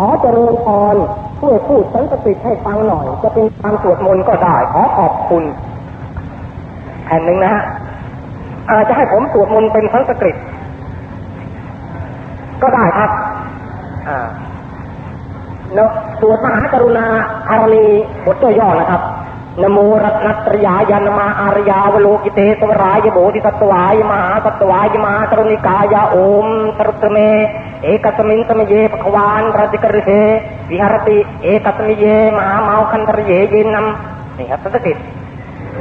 ขอเจริญพรช่วยพูดสันสกฤตให้ฟังหน่อย จะเป็นการสวดมนต์ก็ได้ ขอขอบคุณแผ่นหนึ่งนะฮะอาจจะให้ผมสวดมนต์เป็นสันสกฤตก็ได้ครับอ่าเนาะสวดมหากรุณาอารณีบทตัวย่อนะครับนโมรัตนตรยายานมาอารยาวโลกิเตสวรายโบธิสัตวายมหาสัตวายมหากรุณิกายาโอมตรุตเม เอกสมินสมเยปควานราจิกริเฮวิหารติเอกสมิเยมหาเมาคันตรเยยินนำนี่ครับสันสกฤต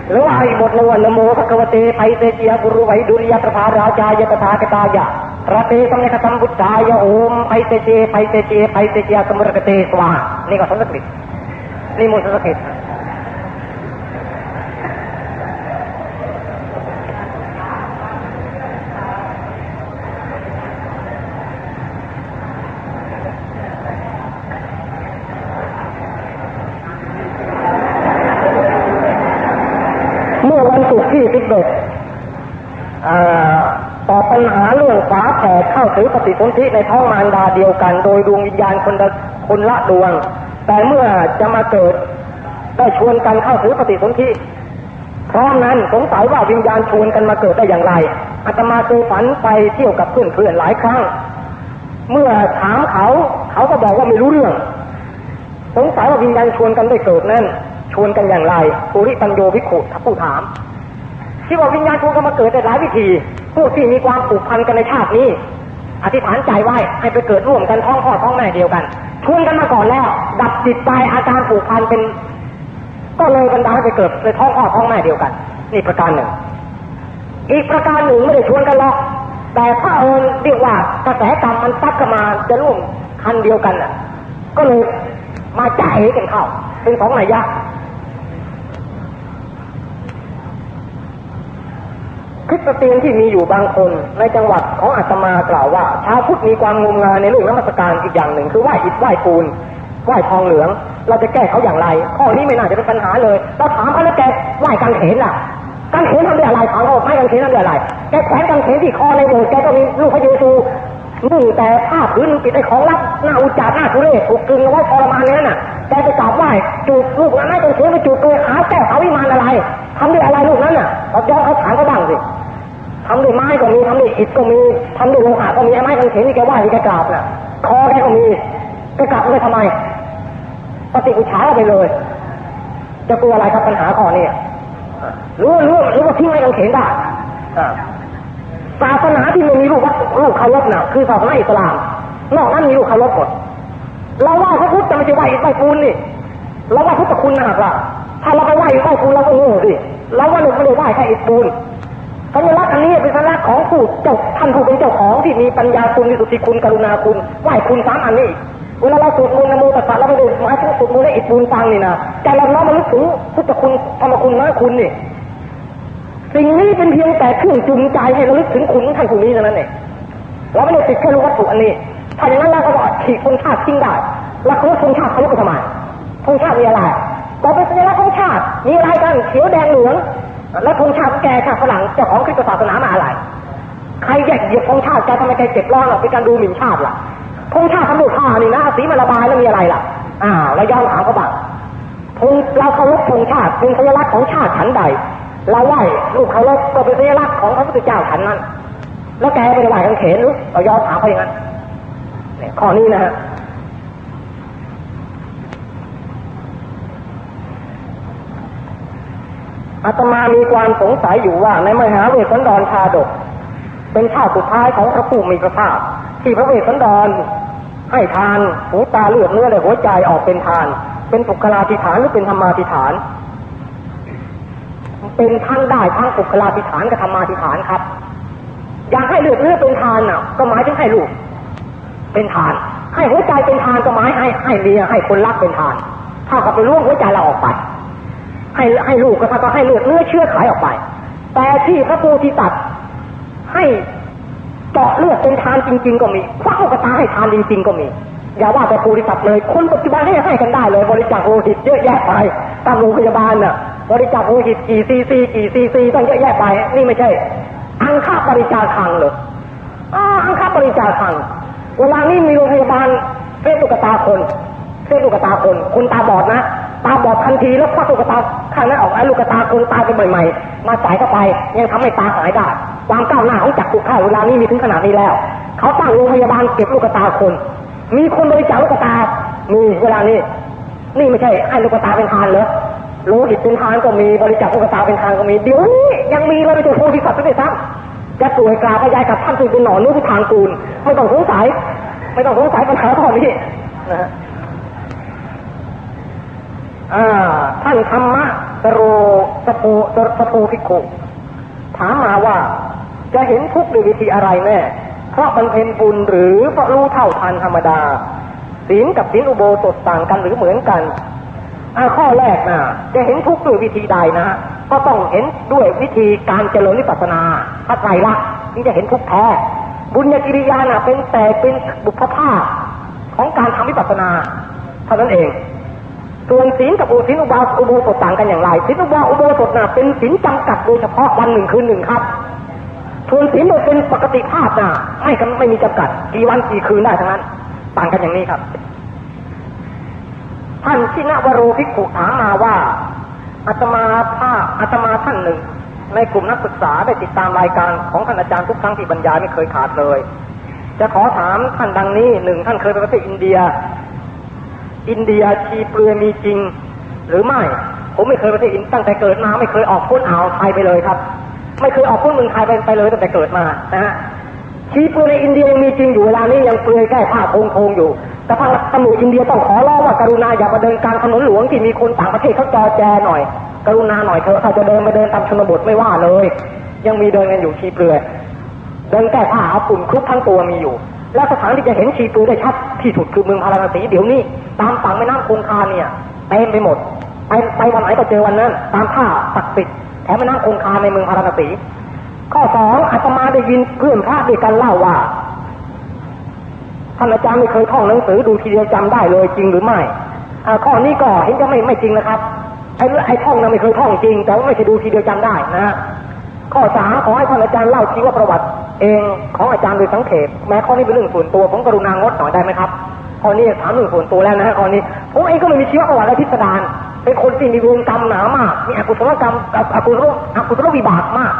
หรือว่าอีบทหนึ่งว่านโมภควเตไพเตจิยกุรุไวดุลยประภาราชายตถาคตายะพระเตสมเนคสัมบุตตายโอมไพเตเจไพเตเจไพเตเจสมุรกเตสวานี่ก็สันสกฤตนี่มูสันสกฤตเมื่อ ยี่สิบเอ็ดตอบปัญหาเรื่องฝาแฝดเข้าถือปฏิสนธิในท้องมารดาเดียวกัน โดยดวงวิญญาณคนละคนละดวง แต่เมื่อจะมาเกิดได้ชวนกันเข้าถือปฏิสนธิเพราะนั้นสงสัยว่าวิญญาณชวนกันมาเกิดได้อย่างไรอาตมาเคยฝันไปเที่ยวกับเพื่อนๆหลายครั้ง เมื่อถามเขาเขาก็บอกว่าไม่รู้เรื่อง สงสัยว่าวิญญาณชวนกันได้เกิดนั่นชวนกันอย่างไรปุริปัญโยวิขุผู้ถาม ที่ว่าวิญญาณชวนกันมาเกิดได้หลายวิธีพวกที่มีความผูกพันกันในชาตินี้ อธิษฐานใจไว้ให้ไปเกิดร่วมกันท้องพ่อท้องแม่เดียวกันชวนกันมาก่อนแล้ว ดับจิตใจอาการผูกพันเป็น ก็เลยบรรดาให้ไปเกิดในท้องพ่อท้องแม่เดียวกัน นี่ประการหนึ่ง อีกประการหนึ่งไม่ได้ชวนกันหรอกแต่ถ้าเอิญเรียกว่ากระแสกรรมมันซัดกันมาจะร่วมคันเดียวกันอะ ก็เลยมาจ่ายกันเข้าเป็นสองนัยยะคริ สเตียนที่มีอยู่บางคน ในจังหวัดของอาตมากล่าวว่าชาวพุทธมีความงมงายในเรื่องนมัสการอีกอย่างหนึ่ง คือไหว้อิฐไหว้ปูนไหว้ทองเหลือง เราจะแก้เขาอย่างไร ข้อนี้ไม่น่าจะเป็นปัญหาเลยเราถามเขาแล้วแกไหว้กังเขนล่ะกังเขนทำด้วยอะไรถามเขาไม่กังเขนทำด้วยอะไรแกแขวนกังเขนที่คอในโบสถ์แกก็มีลูกพระเยซูนุ่งแต่ผ้าพื้นปิดไอ้ของลับหน้าอุจจาระหน้าทุเรศถูกกึงเอาไว้ทรมานนี้น่ะแกไปกราบไหว้จูบลูกนั้นไม่กังเขนไปจูบเลยหาแก้วเขาวิมานอะไรทำด้วยอะไรลูกนั้นน่ะเราย้อนเขาถามเขาบ้างสิ ทำด้วยไม้ก็มีทำด้วยอิฐก็มีทำด้วยโลหะก็มีไม้กางเขนที่แกไหว้ที่แกกราบน่ะคอแกก็มีแกกราบไปทำไมปฏิอุชาไปเลย จะกลัวอะไรครับปัญหาข้อนี้รู้รู้รู้ว่าทิ้งไม้กางเขนได้ศาสนาที่ไม่มีลูกวัดลูกเคารพน่ะคือศาสนาอิสลาม นอกนั้นมีลูกเคารพหมดเราไหว้พระพุทธจะไม่ใช่ไหว้ไหว้ปูนนี่เราไหว้พุทธคุณนะครัถ้าเราไปไหว้ไหว้ปูนเราก็โง่สิเราว่าเราไม่ได้ไหว้แค่อิฐปูน สัญลักษณ์อันนี้เป็นสัญลักษณ์ของผู้เจ้าท่านผู้เป็นเจ้าของที่มีปัญญาคุณมีสุทธิคุณกรุณาคุณไหวคุณสามอันนี้เวลาเราสวดมนต์นโมตัสสะเราไม่ได้หมายถึงสวดมนต์ให้อิฐปูนฟังนี่นะแต่เราน้อมมาลึกถึงพุทธคุณธรรมคุณน้อคุณนี่สิ่งนี้เป็นเพียงแต่เครื่องจูงใจให้เราลึกถึงคุณท่านผู้นี้เท่านั้นเองเราไม่ได้ติดแค่รู้วัตถุอันนี้ถ้าอย่างนั้นเราก็ฉีกธงชาติทิ้งได้แล้วเขาธงชาติเขาไปทำไมธงชาติมีอะไรก็เป็นสัญลักษณ์ของชาติมีอะไรกันเขียวแดงเหลือง แล้วธงชาติแกชาติฝรั่งเจ้าของคริสตศาสนามาอะไร ใครแยกเหยียบธงชาติแกทำไมแกเจ็บร้อนหรอเป็นการดูหมิ่นชาติล่ะธงชาติทำด้วยผ้านี่นะสีมันระบายแล้วมีอะไรล่ะอ้าวแล้วย้อนถามเขาบ้างธงเราเคารพธงชาติเป็นสัญลักษณ์ของชาติฉันใด เราไหว้ลูกเคารพก็เป็นสัญลักษณ์ของพระพุทธเจ้าฉันนั้น แล้วแกไปไหว้กันเขนหรือเราย้อนถามเขาอย่างนั้นเนี่ยข้อนี้นะฮะ อาตมามีความสงสัยอยู่ว่าในมหาเวสสันดรชาดก เป็นชาติสุดท้ายของพระผู้มีพระภาคที่พระเวสสันดรให้ทานหูตาเลือดเนื้อและหัวใจออกเป็นทาน เป็นปุคลาธิฐานหรือเป็นธรรมาธิฐาน เป็นทั้งได้ทั้งปุคลาธิฐานกับธรรมาธิฐานครับ อยากให้เลือดเนื้อเป็นทานน่ะ ก็หมายถึงให้ลูก เป็นทาน ให้หัวใจเป็นทานก็หมายให้ให้เมียให้คนรักเป็นทานถ้ากับไปล่วงหัวใจเราออกไป ให้ให้ลูกก็ถ้าก็ให้เลือดเนื้อเชื่อขายออกไป แต่ที่พระปูที่ตัดให้เจาะเลือดเป็นทานจริง ๆ ก็มีคว้ากระตาให้ทานจริง ๆ ก็มีอย่าว่าแต่ปูที่ตัดเลยคนปัจจุบันให้ให้กันได้เลย บริจาคโลหิตเยอะแยะไปตามโรงพยาบาลน่ะ บริจาคโลหิตกี่ซีซีกี่ซีซีต้องเยอะแยะไป นี่ไม่ใช่อังค่าบริจาคคังเลยอังค่าบริจาคคังเวลานี้มีโรงพยาบาลเฟซลูกตาคนเส้นลูกตาคนคุณตาบอดนะ ตาบอดทันทีแล้วควักลูกตาข้างนั้นออกไอ้ลูกตาคนตายไปใหม่ๆมาใส่เข้าไปยังทำให้ตาหายได้ความก้าวหน้าของจักรุข้าเวลานี้มีถึงขนาดนี้แล้ว เขาตั้งโรงพยาบาลเก็บลูกตาคน มีคนบริจาคลูกตามีเวลานี้ นี่ไม่ใช่ให้ลูกตาเป็นทานเหรอโลหิตเป็นทานก็มีบริจาคลูกตาเป็นทานก็มีเดี๋ยวนี้ยังมีเลยไปจนโพธิสัตว์ด้วยซ้ำจะป่วยกราพยายกับท่านซึ่งเป็นหนอนนู้นทางกูลไม่ต้องสงสัยไม่ต้องสงสัยปัญหาข้อนี้นะฮะ ท่านธรรมะสโรสปูสปูพิคุถามมาว่าจะเห็นทุกข์ด้วยวิธีอะไรแน่ เพราะมันเป็นบุญหรือเพราะรู้เท่าทันธรรมดา ศีลกับศีลอุโบสถต่างกันหรือเหมือนกันข้อแรกนะจะเห็นทุกข์ด้วยวิธีใดนะก็ต้องเห็นด้วยวิธีการเจริญวิปัสนาถ้าไตรละที่จะเห็นทุกข์แท้ บุญญกิริยานะเป็นแต่เป็นบุพภาพของการทำวิปัสนาเท่านั้นเอง ส่วนศีลกับอุศีลอุบาอุโบสถต่างกันอย่างไรศีลอุบาอุโบสถนะเป็นศีลจำกัดโดยเฉพาะวันหนึ่งคืนหนึ่งครับส่วนศีลโดยเป็นปกติภาพนะไม่กันไม่มีจำกัด กี่วันกี่คืนได้ทั้งนั้น ต่างกันอย่างนี้ครับ ท่านชินวโรภิกขุถามมาว่าอาตมาภาอาตมาท่านหนึ่ง ในกลุ่มนักศึกษาได้ติดตามรายการของท่านอาจารย์ทุกครั้งที่บรรยายไม่เคยขาดเลย จะขอถามท่านดังนี้หนึ่งท่านเคยไปประเทศอินเดีย อินเดียชีเปลือยมีจริง หรือไม่ ผมไม่เคยประเทศอินตั้งแต่เกิดมาไม่เคยออกพ้นอ่าวไทยไปเลยครับ ไม่เคยออกพ้นเมืองไทยไปไปเลยตั้งแต่เกิดมานะฮะชีเปลือยในอินเดียยังมีจริงอยู่เวลานี้ยังเปลือยแก้ผ้าโคงๆอยู่ แต่ทางตำรวจอินเดียต้องขอร้องว่ากรุณาอย่ามาเดินกลางถนนหลวงที่มีคนต่างประเทศเขาจอแจหน่อย กรุณาหน่อยเถอะถ้าจะเดินมาเดินตามชนบทไม่ว่าเลย ยังมีเดินกันอยู่ชีเปลือยเดินแก้ผ้าเอาปุ่มคลุกทั้งตัวมีอยู่ และสถานที่จะเห็นชีเปลือยได้ชัดที่สุดคือเมืองพาราณสีเดี๋ยวนี้ ตามฝั่งแม่น้ำคงคาเนี่ยเต็มไปหมดไปไปวันไหนก็เจอวันนั้น ตามท่าศักดิ์สิทธิ์แถมแม่น้ำคงคาในเมืองพาราณสีข้อสองอาตมาได้ยินเพื่อนพระด้วยกันเล่าว่าท่านอาจารย์ไม่เคยท่องหนังสือดูทีเดียวจำได้เลยจริงหรือไม่ข้อนี้ก็เห็นจะไม่ไม่จริงนะครับไอ้ไอ้ท่องนั้นไม่เคยท่องจริง แต่ว่าไม่ใช่ดูทีเดียวจำได้นะข้อสามขอให้ท่านอาจารย์เล่าชีว่าประวัติ เองของอาจารย์โดยสังเขปแม้ข้อนี้เป็นเรื่องส่วนตัวผมกรุณางดหน่อยได้ไหมครับข้อนี้ถามเรื่องส่วนตัวแล้วนะฮะข้อนี้ผมเองก็ไม่มีชีวประวัติอะไรพิสดารเป็นคนที่มีวงกรรมหนามากมีอกุศลกรรมอกุศลอกุศลวิบากมาก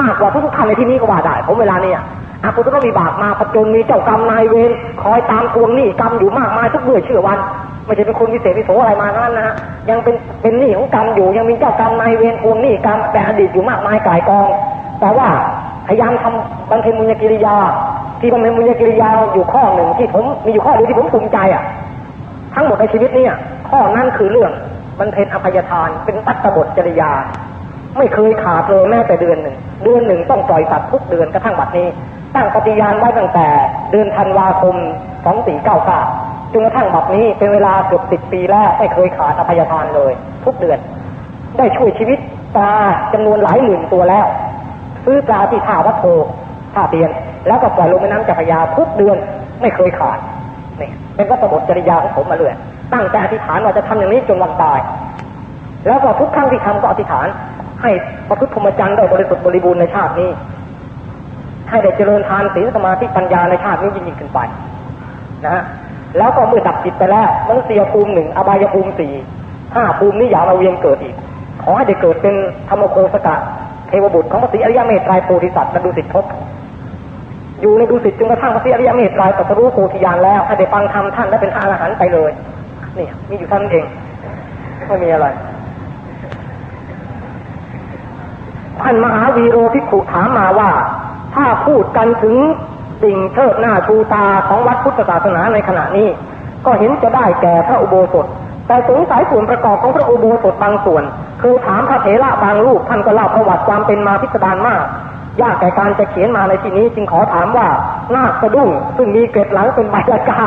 มากกว่าทุกท่านในที่นี้ก็ว่าได้ผมเวลาเนี่ยอากุศลมีบากมาผจญมีเจ้ากรรมนายเวรคอยตามทวงหนี้กรรมอยู่มากมายทุกเมื่อเชื่อวันไม่ใช่เป็นคนพิเศษพิโสอะไรมานั้นนะฮะยังเป็นเป็นหนี้ของกรรมอยู่ยังมีเจ้ากรรมนายเวรทวงหนี้กรรมแต่อดีตอยู่มากมายกายกอง แต่ว่า พยายามทำบำเพมุญกิริยา ที่บำเพ็ญมุญกิริยาอยู่ข้อหนึ่งที่ผมมีอยู่ข้อเดียวที่ผมภูมิใจอะ ทั้งหมดในชีวิตเนี่ย ข้อนั้นคือเรื่องบำเพ็ญอภัยทานเป็นตัตตบทจริยา ไม่เคยขาดเลยแม้แต่เดือนหนึ่งเดือนหนึ่งต้องปล่อยสัตว์ทุกเดือนกระทั่งบัดนี้ ตั้งปฏิญาณไว้ตั้งแต่เดือนธันวาคม2499จนกระทั่งบัดนี้เป็นเวลาเกือบสิบปีแล้วไม่เคยขาดอภัยทานเลย ทุกเดือน ได้ช่วยชีวิตปลาจำนวนหลายหมื่นตัวแล้ว ซื้อปลาที่ท่าวัดโพท่าเตียน แล้วก็ปล่อยลงแม่น้ำเจ้าพระยาทุกเดือนไม่เคยขาดนี่เป็นวัตถุจริยาของผมมาเลยตั้งแต่อธิษฐานว่าจะทำอย่างนี้จนวันตาย แล้วก็ทุกครั้งที่ทำก็อธิษฐาน ให้ประพฤติพรหมจรรย์ได้บริสุทธิ์บริบูรณ์ในชาตินี้ ให้ได้เจริญทานศีลสมาธิปัญญาในชาตินี้ยิ่งยิ่งขึ้นไปนะฮะแล้วก็เมื่อดับจิตไปแล้วมนุษยภูมิหนึ่งอบายภูมิสี่ห้าภูมินี้อย่ามาเวียนเกิดอีก ขอให้ได้เกิดเป็นธรรมโคสกะ เทวบุตรของพระศรีอริยเมตไตรโพธิสัตว์และดุสิตพบอยู่ในดุสิตจนกระทั่งพระศรีอริยเมตไตรตรัสรู้โพธิญาณแล้วให้ได้ฟังธรรมท่านและเป็นอรหันต์ไปเลยนี่มีอยู่ท่านเองไม่มีอะไรท่านมหาวีโรภิกขุถามมาว่า ถ้าพูดกันถึงสิ่งเทิดหน้าชูตาของวัดพุทธศาสนาในขณะนี้ ก็เห็นจะได้แก่พระอุโบสถ แต่สงสัยส่วนประกอบของพระอุโบสถบางส่วน คือถามพระเถระบางรูปท่านก็เล่าประวัติความเป็นมาพิสดารมาก ยากแก่การจะเขียนมาในที่นี้ จึงขอถามว่านาคสะดุ้งซึ่งมีเกล็ดหลังเป็นใบละกา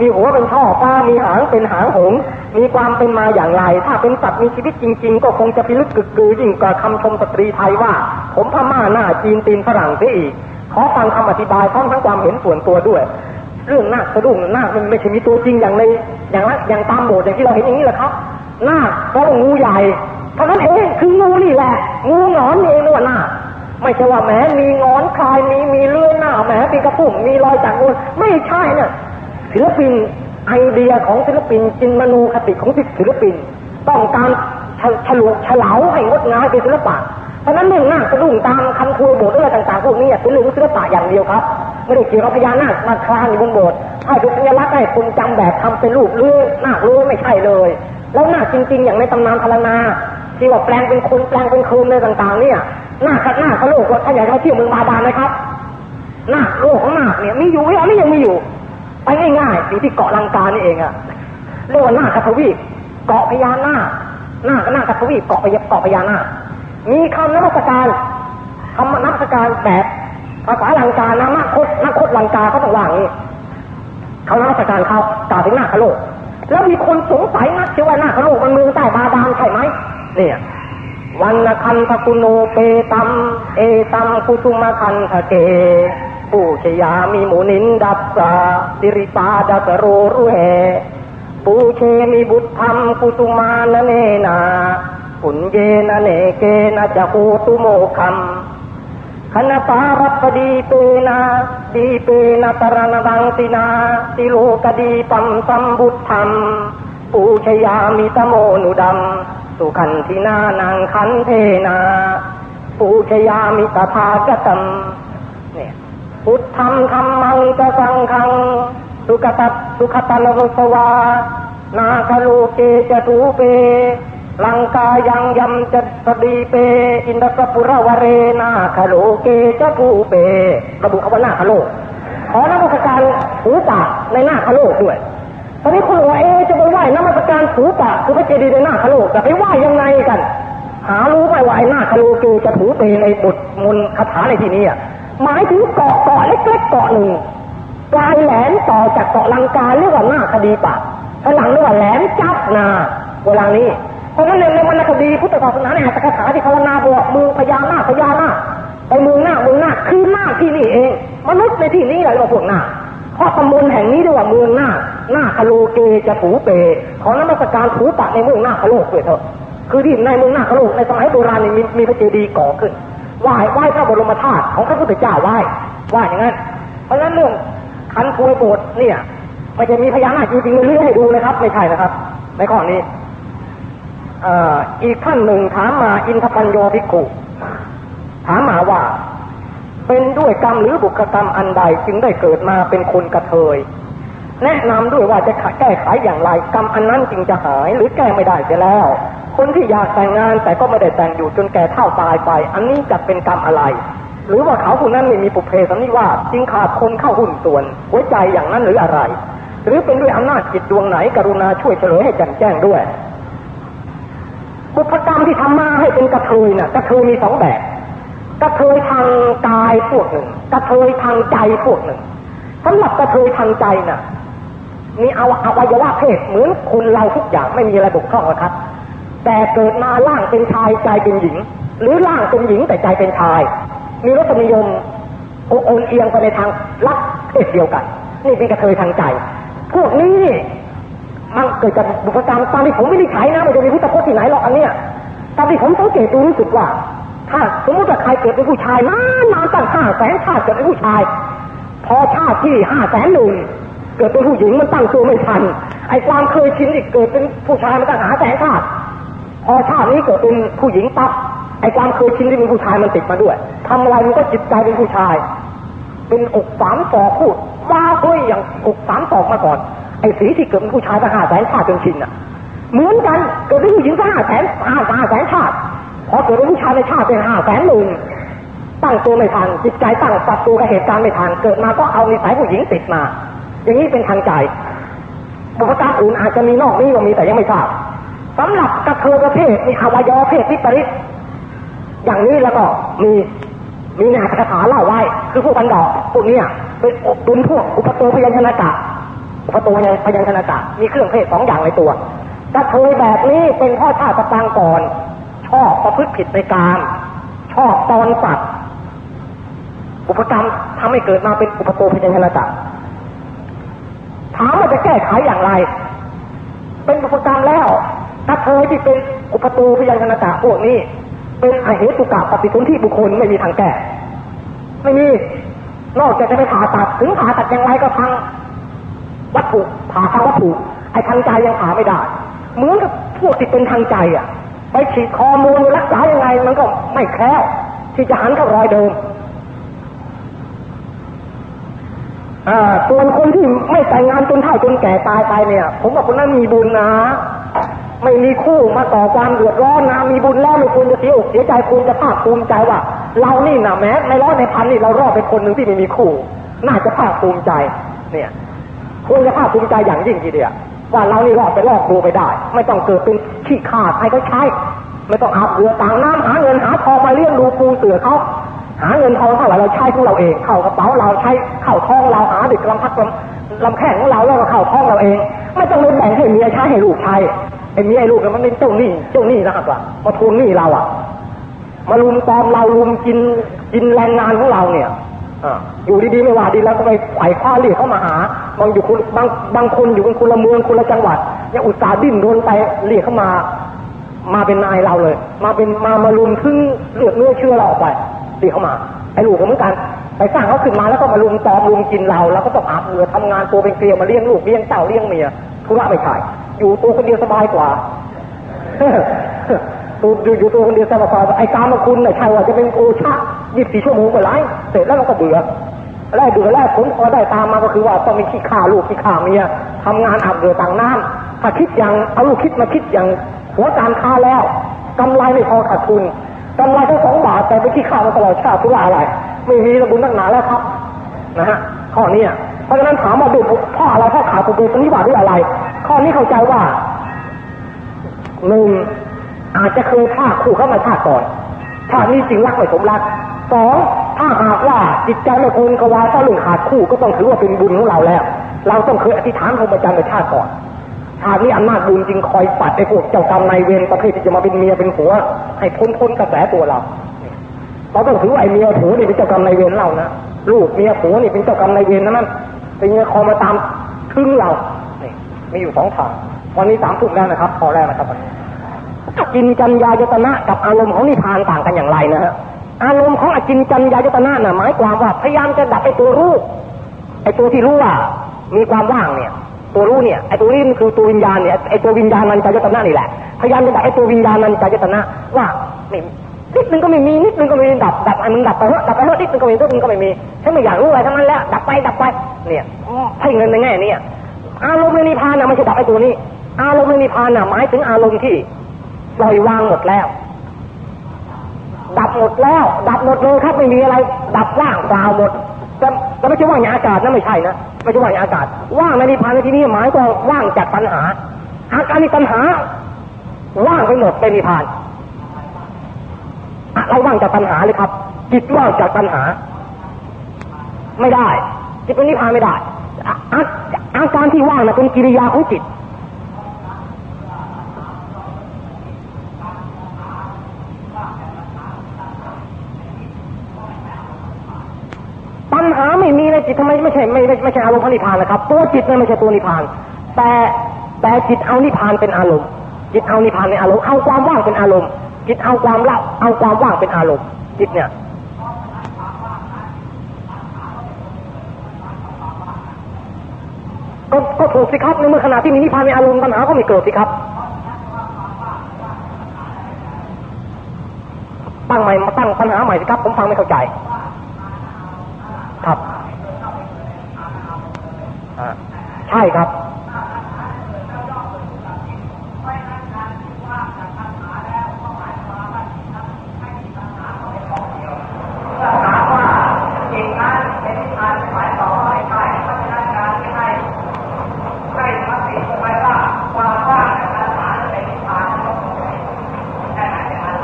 มีหัวเป็นช่อฟ้ามีหางเป็นหางหงมีความเป็นมาอย่างไร ถ้าเป็นสัตว์มีชีวิตจริง ๆ ก็คงจะพิลึกกึกกือยิ่งกว่าคำชมสตรีไทยว่า ผมพม่าหน้าจีนตีนฝรั่งเสียอีกขอฟังคำอธิบายพร้อมทั้งความเห็นส่วนตัวด้วย เรื่องนาคสะดุ้งนาคมันไม่ใช่มีตัวจริงอย่างในอย่างอย่างตามโบสถ์อย่างที่เราเห็นอย่างนี้แหละครับนาคเพราะงูใหญ่ เท่านั้นเองคืองูนี่แหละ งูหนอนเองนี่ว่านาไม่ใช่ว่าแหมมีงอนคลายมีมีเลื่อยหน้าแหมปีกระปุ่มมีรอยจากงูไม่ใช่เนี่ยศิลปินไอเดียของศิลปินจินมโนคติของศิลปิน ต้องการฉลุฉลาให้งดงามเป็นศิลปะเพราะนั้นเรื่องหน้ากระดุ่งตามคำคุยโบสถ์อะไรต่างๆพวกนี้เป็นเรื่องศิลปะอย่างเดียวครับไม่ได้เกี่ยวกับพญานาคมาคลานอยู่บนโบสถ์ให้เป็นสัญลักษณ์ให้คนจำแบบทำเป็นรูปเลื่อนหน้ารู้ไม่ใช่เลย แล้วหน้าจริง ๆ อย่างในตำนานพารนา ที่ว่าแปลงเป็นคนแปลงเป็นคืนในต่างๆ เนี่ยหน้าคัดหน้าเขาโลกว่าถ้าอยากจะเที่ยวเมืองบาดาลนะครับหน้าโลกของหน้าเนี่ยมีอยู่อันนี้ยังมีอยู่ไปง่ายๆที่ที่เกาะลังกานี่เองอะเรียกว่าหน้าคัทวีเกาะพญานาคหน้าก็หน้าคัทวีเกาะพญาเกาะพญานาคมีคำนักการคำนักการแบบภาษาลังกานะนักคดนักคดลังกาเขาต้องว่างนี้เขานักการเขากล่าวถึงหน้าคโลกแล้วมีคนสงสัยนักเชื่อว่าหน้าคโลกมันเมืองใต้บาดาลใช่ไเนี่ยวันคันทกุโนเปตัม เอตัมกุสุมคันทะเกปูชยามีหมูนินดับสาสิริปาดัสโรรุเหปูเชมีบุตรธรรมกุสุมานเนนาปุญเยนะเนเกนะจะโหตุโมคัมคณปารปดีเปนาดีเปนะตรณดังตินาติโลกดีปัมสัมบุตธรรมปูชยามิตโมนุดัม สุขันธินานังขันเทนาปูชยามิตถากตัมเนี่ยพุทธังธรรมังจะสังขัง สุขตัสุขตันวสวา นาคโลเกจะทูเป ลังกายังยำจะสดีเป อินทสปุระวเรนาคโลเกจะทูเป ระบุคำว่านาคโลกขอนักวิชาการหูปากในหน้าคโลกด้วย ตอนนี้คนว่าเอจะไปไหว้น้ำมัสการถูปะคือพระเจดีย์ในหน้าคโลกจะไปไหว้ยังไงกัน หารู้ไหมว่าไอ้หน้าคโลกูจะถูเปในบทมนคาถาในที่นี้หมายถึงเกาะเกาะเล็กๆเกาะหนึ่งปลายแหลมต่อจากเกาะลังกาเรียกว่าหน้าคดีปะข้างหลังเรียกว่าแหลมจับนาเวลานี้เพราะนั้นในวรรณคดีพุทธศาสนาในอัตถกถาที่ภาวนาบอกมือพญานาคพญานาคไปมือหน้ามือหน้าคือหน้าที่นี่เองมนุษย์ในที่นี้แหละเราพวกหน้าเพราะตำบลแห่งนี้เรียกว่าเมืองหน้า หน้าคาโลเกจะถูเป ขอน้ำมัสการถูปะในเมืองหน้าคาโลกด้วยเถอะ คือที่ในเมืองหน้าคาโลกในสมัยโบราณมีมีพระเจดีย์ก่อขึ้นไหว้ไหว้พระบรมธาตุของพระพุทธเจ้าไหว้ไหว้อย่างนั้น เพราะฉะนั้นเรื่องคันควยโบสถ์เนี่ยไม่จะมีพญานาคจริงๆเรื่อยให้ดูนะครับ ไม่ใช่นะครับ ในข้อนี้อีกท่านหนึ่งถามมาอินทปัญโยภิกขุถามมาว่า เป็นด้วยกรรมหรือบุคกรรมอันใดจึงได้เกิดมาเป็นคนกระเทย แนะนำด้วยว่าจะแก้ไขอย่างไรกรรมอันนั้นจึงจะหายหรือแก้ไม่ได้เสียแล้ว คนที่อยากแต่งงานแต่ก็ไม่ได้แต่งอยู่จนแก่เท่าตายไป อันนี้จะเป็นกรรมอะไร หรือว่าเขาผู้นั้นไม่มีปุเพสันนิวาสจึงขาดคนเข้าหุ่นส่วน หัวใจอย่างนั้นหรืออะไร หรือเป็นด้วยอำนาจจิตดวงไหนกรุณาช่วยเฉลยให้แจ่มแจ้งด้วย บุพกรรมที่ทำมาให้เป็นกระเทยน่ะกระเทยมีสองแบบกระเทยทางกายพวกหนึ่งกระเทยทางใจพวกหนึ่งสำหรับกระเทยทางใจน่ะ มีอวัยวะเพศเหมือนคนเราทุกอย่างไม่มีอะไรบกพร่องนะครับ แต่เกิดมาร่างเป็นชายใจเป็นหญิง หรือร่างเป็นหญิงแต่ใจเป็นชาย มีรสนิยมโอนเอียงไปในทางรักเพศเดียวกัน นี่เป็นกระเทยทางใจ พวกนี้นี่มันเกิดจากบุพกรรมตามที่ผมไม่ได้ขายนะไม่ได้มีพุทธพจน์ที่ไหนหรอกอันเนี้ยตามที่ผมสังเกตดูรู้สึกว่า ถ้าสมมติว่าใครเกิดเป็นผู้ชายนานนานตั้งห้าแสนชาติเกิดเป็นผู้ชาย พอชาติที่ห้าแสนหนึ่ง เกิดเป็นผู้หญิงมันตั้งตัวไม่ทัน ไอ้ความเคยชินอีกเกิดเป็นผู้ชายมันตั้งหาแสนชาติพอชาตินี้เกิดเป็นผู้หญิงปั๊บไอ้ความเคยชินที่เป็นผู้ชายมันติดมาด้วยทำอะไรมันก็จิตใจเป็นผู้ชาย เป็นอกสามต่อพูดว่าเฮ้ยอย่างอกสามต่อมาก่อน ไอ้สีที่เกิดเป็นผู้ชายตั้งห้าแสนชาติจนชินอะ เหมือนกันเกิดเป็นผู้หญิงตั้งห้าแสนหาหาแสนชาติพอเกิดเป็นผู้ชายในชาติเป็นหาแสนหนึ่งตั้งตัวไม่ทันจิตใจตั้งปรับตัวกับเหตุการณ์ไม่ทันเกิดมาก็เอานิสัยผู้หญิงติดมา อย่างนี้เป็นทางใจบุพการอื่นอาจจะมีนอกนี้ก็มีแต่ยังไม่ทราบสำหรับกระเทยประเภทมีอวัยวะเพศวิปริตอย่างนี้แล้วก็มีมีนาคาถาเล่าไว้ คือพวกบันดอกพวกนี้เป็นเป็นพวกอุปโตพยัญชนะกะอุปโตพยัญชนะกะมีเครื่องเพศสองอย่างในตัวกระเทยแบบนี้เป็นพ่อชาติปางก่อน ชอบประพฤติผิดในการ ชอบตอนสัตว์อุปกรรมทำให้เกิดมาเป็นอุปโตพิจารณาจัก ถามว่าจะแก้ไขอย่างไร เป็นอุปกรรแล้วถ้าเคยที่เป็นอุปโตพิจารณาจักพวกนี้ เป็นอเหตุกะปฏิสนธิบุคคลไม่มีทางแก้ ไม่มี นอกจากจะไปผ่าตัดถึงผ่าตัดอย่างไรก็ทางวัตถุผ่าทางวัตถุไอ้ทางใจยังผ่าไม่ได้ เหมือนกับพวกที่เป็นทางใจอะ ไปฉีดคอมูลรักษายังไงมันก็ไม่แคล้วที่จะหันกับรอยเดิม ส่วนคนที่ไม่แต่งงานจนเฒ่าจนแก่ตายไปเนี่ย ผมว่าคนนั้นมีบุญนะ ไม่มีคู่มาต่อความเดือดร้อนนะมีบุญแล้วไม่ควรจะเสียอกเสียใจควรจะภาคภูมิใจว่า เรานี่นะแม้ในร้อยในพันนี่เรารอดเป็นคนหนึ่งที่ไม่มีคู่ น่าจะภาคภูมิใจ เนี่ยควรจะภาคภูมิใจอย่างยิ่งทีเดียวว่าเรานี่รอดไปรอดดูไปได้ ไม่ต้องเกิดเป็นขี้ขาดใครก็ใช้ ไม่ต้องอาบเรือต่างน้ำหาเงินหาทองมาเลี้ยงดูปูเสือเขา หาเงินทองเท่าไหร่เราใช้ของเราเองเข้ากระเป๋าเราใช้เข้าท้องเราหาเด็กลำพักลำแข้งของเราแล้วก็เข้าท้องเราเอง ไม่ต้องไปแบ่งให้เมียใช้ให้ลูกใช้ไอ้เมียไอ้ลูกมันเป็นเจ้าหนี้เจ้าหนี้นะครับว่ามาทวงหนี้เราอะ มาลุมตอมเราลุมกินกินแรงงานของเราเนี่ยอยู่ดีๆไม่ว่าดีแล้วก็ไปไขว่คว้าเรียกเข้ามาหา บางอยู่คุณบางบางคนอยู่กันคนละเมืองคนละจังหวัดยังอุตส่าห์ดิ้นรนไปเรียกเข้ามา มาเป็นนายเราเลย มาเป็นมามาลุมทึ่งเลือกเนื้อเชื่อเราออกไป เรียกเขามา ไอ้ลูกก็เหมือนกัน ไปสร้างเขาขึ้นมาแล้วก็มาลุมตอมลุมกินเราแล้วก็ต้องอาบเรือทำงานตัวเป็นเกลียวมาเลี้ยงลูกเลี้ยงเต่าเลี้ยงเมียธุระไม่ใช่อยู่ตัวคนเดียวสบายกว่าตัวอยู่อยู่ตัวคนเดียวสบายไอ้การมาคุณเนี่ยใช่ว่าจะเป็นโอชะยี่สิบสี่ชั่วโมงไปไรเสร็จแล้วเราก็เบื่อแรกเบื่อแรกผลพอได้ตามมาก็คือว่าต้องมีขี้ข่าลูกขี้ข่าเมียทำงานอาบเรือต่างน้ำถ้าคิดอย่างเอาลูกคิดมาคิดอย่างหัวการค้าแล้วกำไรไม่พอขาดทุน กำไรแค่สองบาทแต่ไปขี้ข่ามาตลอดชาติทุระอะไร ไม่มีระบุญนักหนาแล้วครับ นะฮะข้อนี้เพราะฉะนั้นถามว่าดูพ่ออะไรพ่อขาดตัวตรงนี้ว่าด้วยอะไร ข้อนี้เข้าใจว่าหนึ่งอาจจะเคยฆ่าคู่เข้ามาชาติก่อนชาตินี้จริงรักไม่สมรักสองถ้าหากว่าจิตใจไม่คนกวาถ้าเรื่องขาดคู่ก็ต้องถือว่าเป็นบุญของเราแล้ว เราต้องเคยอธิษฐานพรหมจรรย์ในชาติก่อน ชาตินี้อำนาจบุญจริงคอยปัดไอ้พวกเจ้ากรรมนายเวรประเภทที่จะมาเป็นเมียเป็นผัว ให้พ้นพ้นกระแสตัวเราเราต้องถือว่าไอ้เมียผัวนี่เป็นเจ้ากรรมนายเวรเรานะลูกเมียผัวนี่เป็นเจ้ากรรมนายเวรนะมันเป็นเมียคอมาตามทึ่งเรานี่มีอยู่สองทางวันนี้สามทุ่มแล้วนะครับ พอแล้วนะครับกินจัญญายตนะกับอารมณ์ของนิพานต่างกันอย่างไรนะฮะอารมณ์ของอจินจัญญายตนะน่ะหมายความว่าพยายามจะดับไอ้ตัวรู้ไอ้ตัวที่รู้ว่ามีความว่างเนี่ย ตัวรู้เนี่ยไอ้ตัวนี้มันคือตัววิญญาณเนี่ยไอ้ตัววิญญาณนันจายตนะนี่แหละพยายามจะดับไอ้ตัววิญญาณนันจายตนะว่าไม่นิดนึงก็ไม่มีนิดนึงก็ไม่มีดับดับไอ้มึงดับไปเถอะดับไปเถอะนิดนึงก็ไม่มีนิดนึงก็ไม่มีฉันไม่อยากรู้อะไรทั้งนั้นแล้วดับไปดับไปเนี่ยให้เงินในแง่นี้อารมณ์ในนิพพานน่ะไม่ใช่ดับไอ้ตัวนี้ อารมณ์ในนิพพานน่ะหมายถึงอารมณ์ที่ปล่อยวางหมดแล้ว ดับหมดแล้ว ดับหมดเลยครับไม่มีอะไร ดับว่างเปล่าหมด จะจะไม่ใช่ว่างอย่างอากาศนะไม่ใช่นะไม่ใช่ว่างอย่างอากาศ ว่างในนิพพานในที่นี้หมายก็ว่างจากปัญหาอาการนี้ปัญหา ว่างไปหมดเป็นนิพพานอะไรว่างจากปัญหาเลยครับ จิตว่างจากปัญหา ไม่ได้ จิตเป็นนิพพานไม่ได้อาอาการที่ว่างนะเป็นกิริยาของจิตปัญหาไม่มีในจิตทำ ไม่ใช่ไม่ไม่ใช่อารมณ์พระนิพพานนะครับ ตัวจิตนั่นไม่ใช่ตัวนิพพาน แต่แต่จิตเอานิพพานเป็นอารมณ์ จิตเอานิพพานเป็นอารมณ์เอาความว่างเป็นอารมณ์ จิตเอาความละเอาความว่างเป็นอารมณ์ จิตเนี่ยก็ก็ถูกสิครับในเมื่อขณะที่มีนิพพานในอารมณ์ปัญหาก็ไม่เกิดสิครับตั้งใหม่มาตั้งปัญหาใหม่สิครับผมฟังไม่เข้าใจครับ ใช่ครับ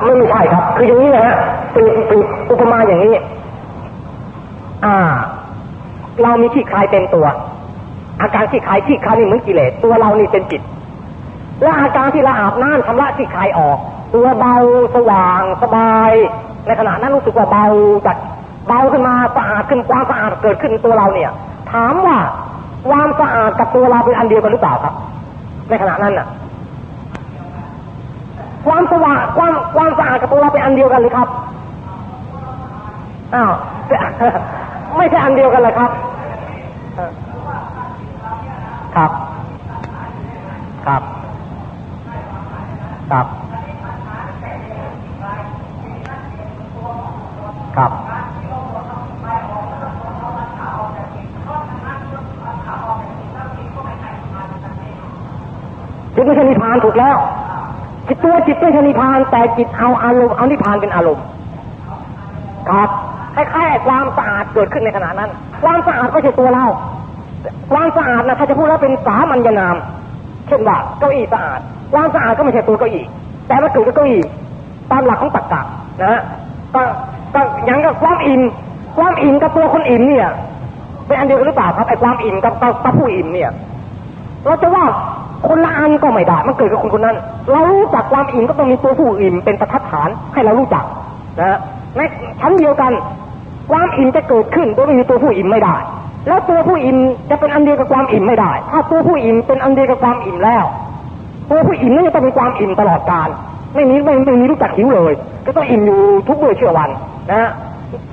ไม่ใช่ครับ คืออย่างนี้นะฮะเป็นเป็นอุปมาอย่างนี้ อ่า เรามีขี้คลายเต็มตัว อาการขี้คลายขี้คลายนี่เหมือนกิเลสตัวเรานี่เป็นจิต และอาการที่เราอาบน้ำชำระขี้คลายออก ตัวเบาสว่างสบาย ในขณะนั้นรู้สึกว่าเบาจัดเบาขึ้นมาสะอาดขึ้นความสะอาดเกิดขึ้นตัวเราเนี่ย ถามว่าความสะอาดกับตัวเราเป็นอันเดียวกันหรือเปล่าครับ ในขณะนั้นน่ะ ความสว่างความความสะอาดกับตัวเราเป็นอันเดียวกันหรือครับอ้าวไม่ใช่อันเดียวกันเลยครับ ครับ ครับ ครับจิตไม่ใช่นิพพานถูกแล้วจิตตัวจิตไม่ใช่นิพาน แต่จิตเอาอารมณ์เอานิพานเป็นอารมณ์ครับคล้ายๆความสะอาดเกิดขึ้นในขณะนั้น ความสะอาดไม่ใช่ตัวเรา ความสะอาดนะถ้าจะพูดแล้วเป็นสามัญนาม เช่นว่าเก้าอี้สะอาด ความสะอาดก็ไม่ใช่ตัวเก้าอี้ แต่ว่าเกิดกับเก้าอี้ตามหลักของตรรกะนะฮะก็ก็อย่างกับความอิ่มความอิ่มกับตัวคนอิ่มเนี่ยเป็นอันเดียวกันหรือเปล่าครับไอ้ความอิ่มกับกับผู้อิ่มเนี่ย เราจะว่า คนละอันก็ไม่ได้ มันเกิดกับคนคนนั้น เรารู้จักความอิ่มก็ต้องมีตัวผู้อิ่มเป็นประทัดฐานให้เรารู้จักนะในชั้นเดียวกัน ความอิ่มจะเกิดขึ้นโดยไม่มีตัวผู้อิ่มไม่ได้ แล้วตัวผู้อิ่มจะเป็นอันเดียวกับความอิ่มไม่ได้ ถ้าตัวผู้อิ่มเป็นอันเดียวกับความอิ่มแล้ว ตัวผู้อิ่มนั่นจะต้องมีความอิ่มตลอดกาล ไม่มีไม่ไม่มีรู้จักหิวเลย ก็ต้องอิ่มอยู่ทุกเมื่อเชื่อวันนะ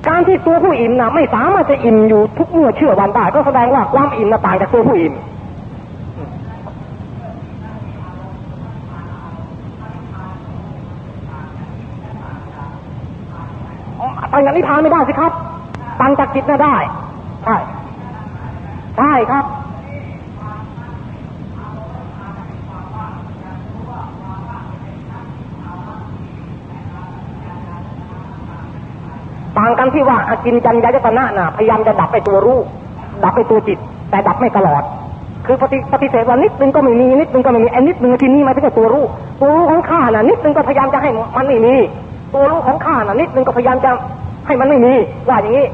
การที่ตัวผู้อิ่มนะไม่สามารถจะอิ่มอยู่ทุกเมื่อเชื่อวันได้ ก็แสดงว่าความอิ่มต่างจากตัวผู้อิ่ม ต่างจากนิพพานไม่ได้สิครับต่างจากจิตน่ะได้ ใช่ ใช่ครับต่างกันที่ว่าอากินจัญญายตนะน่ะพยายามจะดับไปตัวรู้ ดับไปตัวจิต แต่ดับไม่ตลอด คือปฏิปฏิเสธว่านิดนึงก็ไม่มีนิดนึงก็ไม่มีไอ้นิดนึงที่นี่มาเป็นตัวรู้ ตัวรู้ของข้าน่ะนิดนึงก็พยายามจะให้มันไม่มี ตัวรู้ของข้าน่ะนิดนึงก็พยายามจะ ให้มันไม่มีว่าอย่างนี้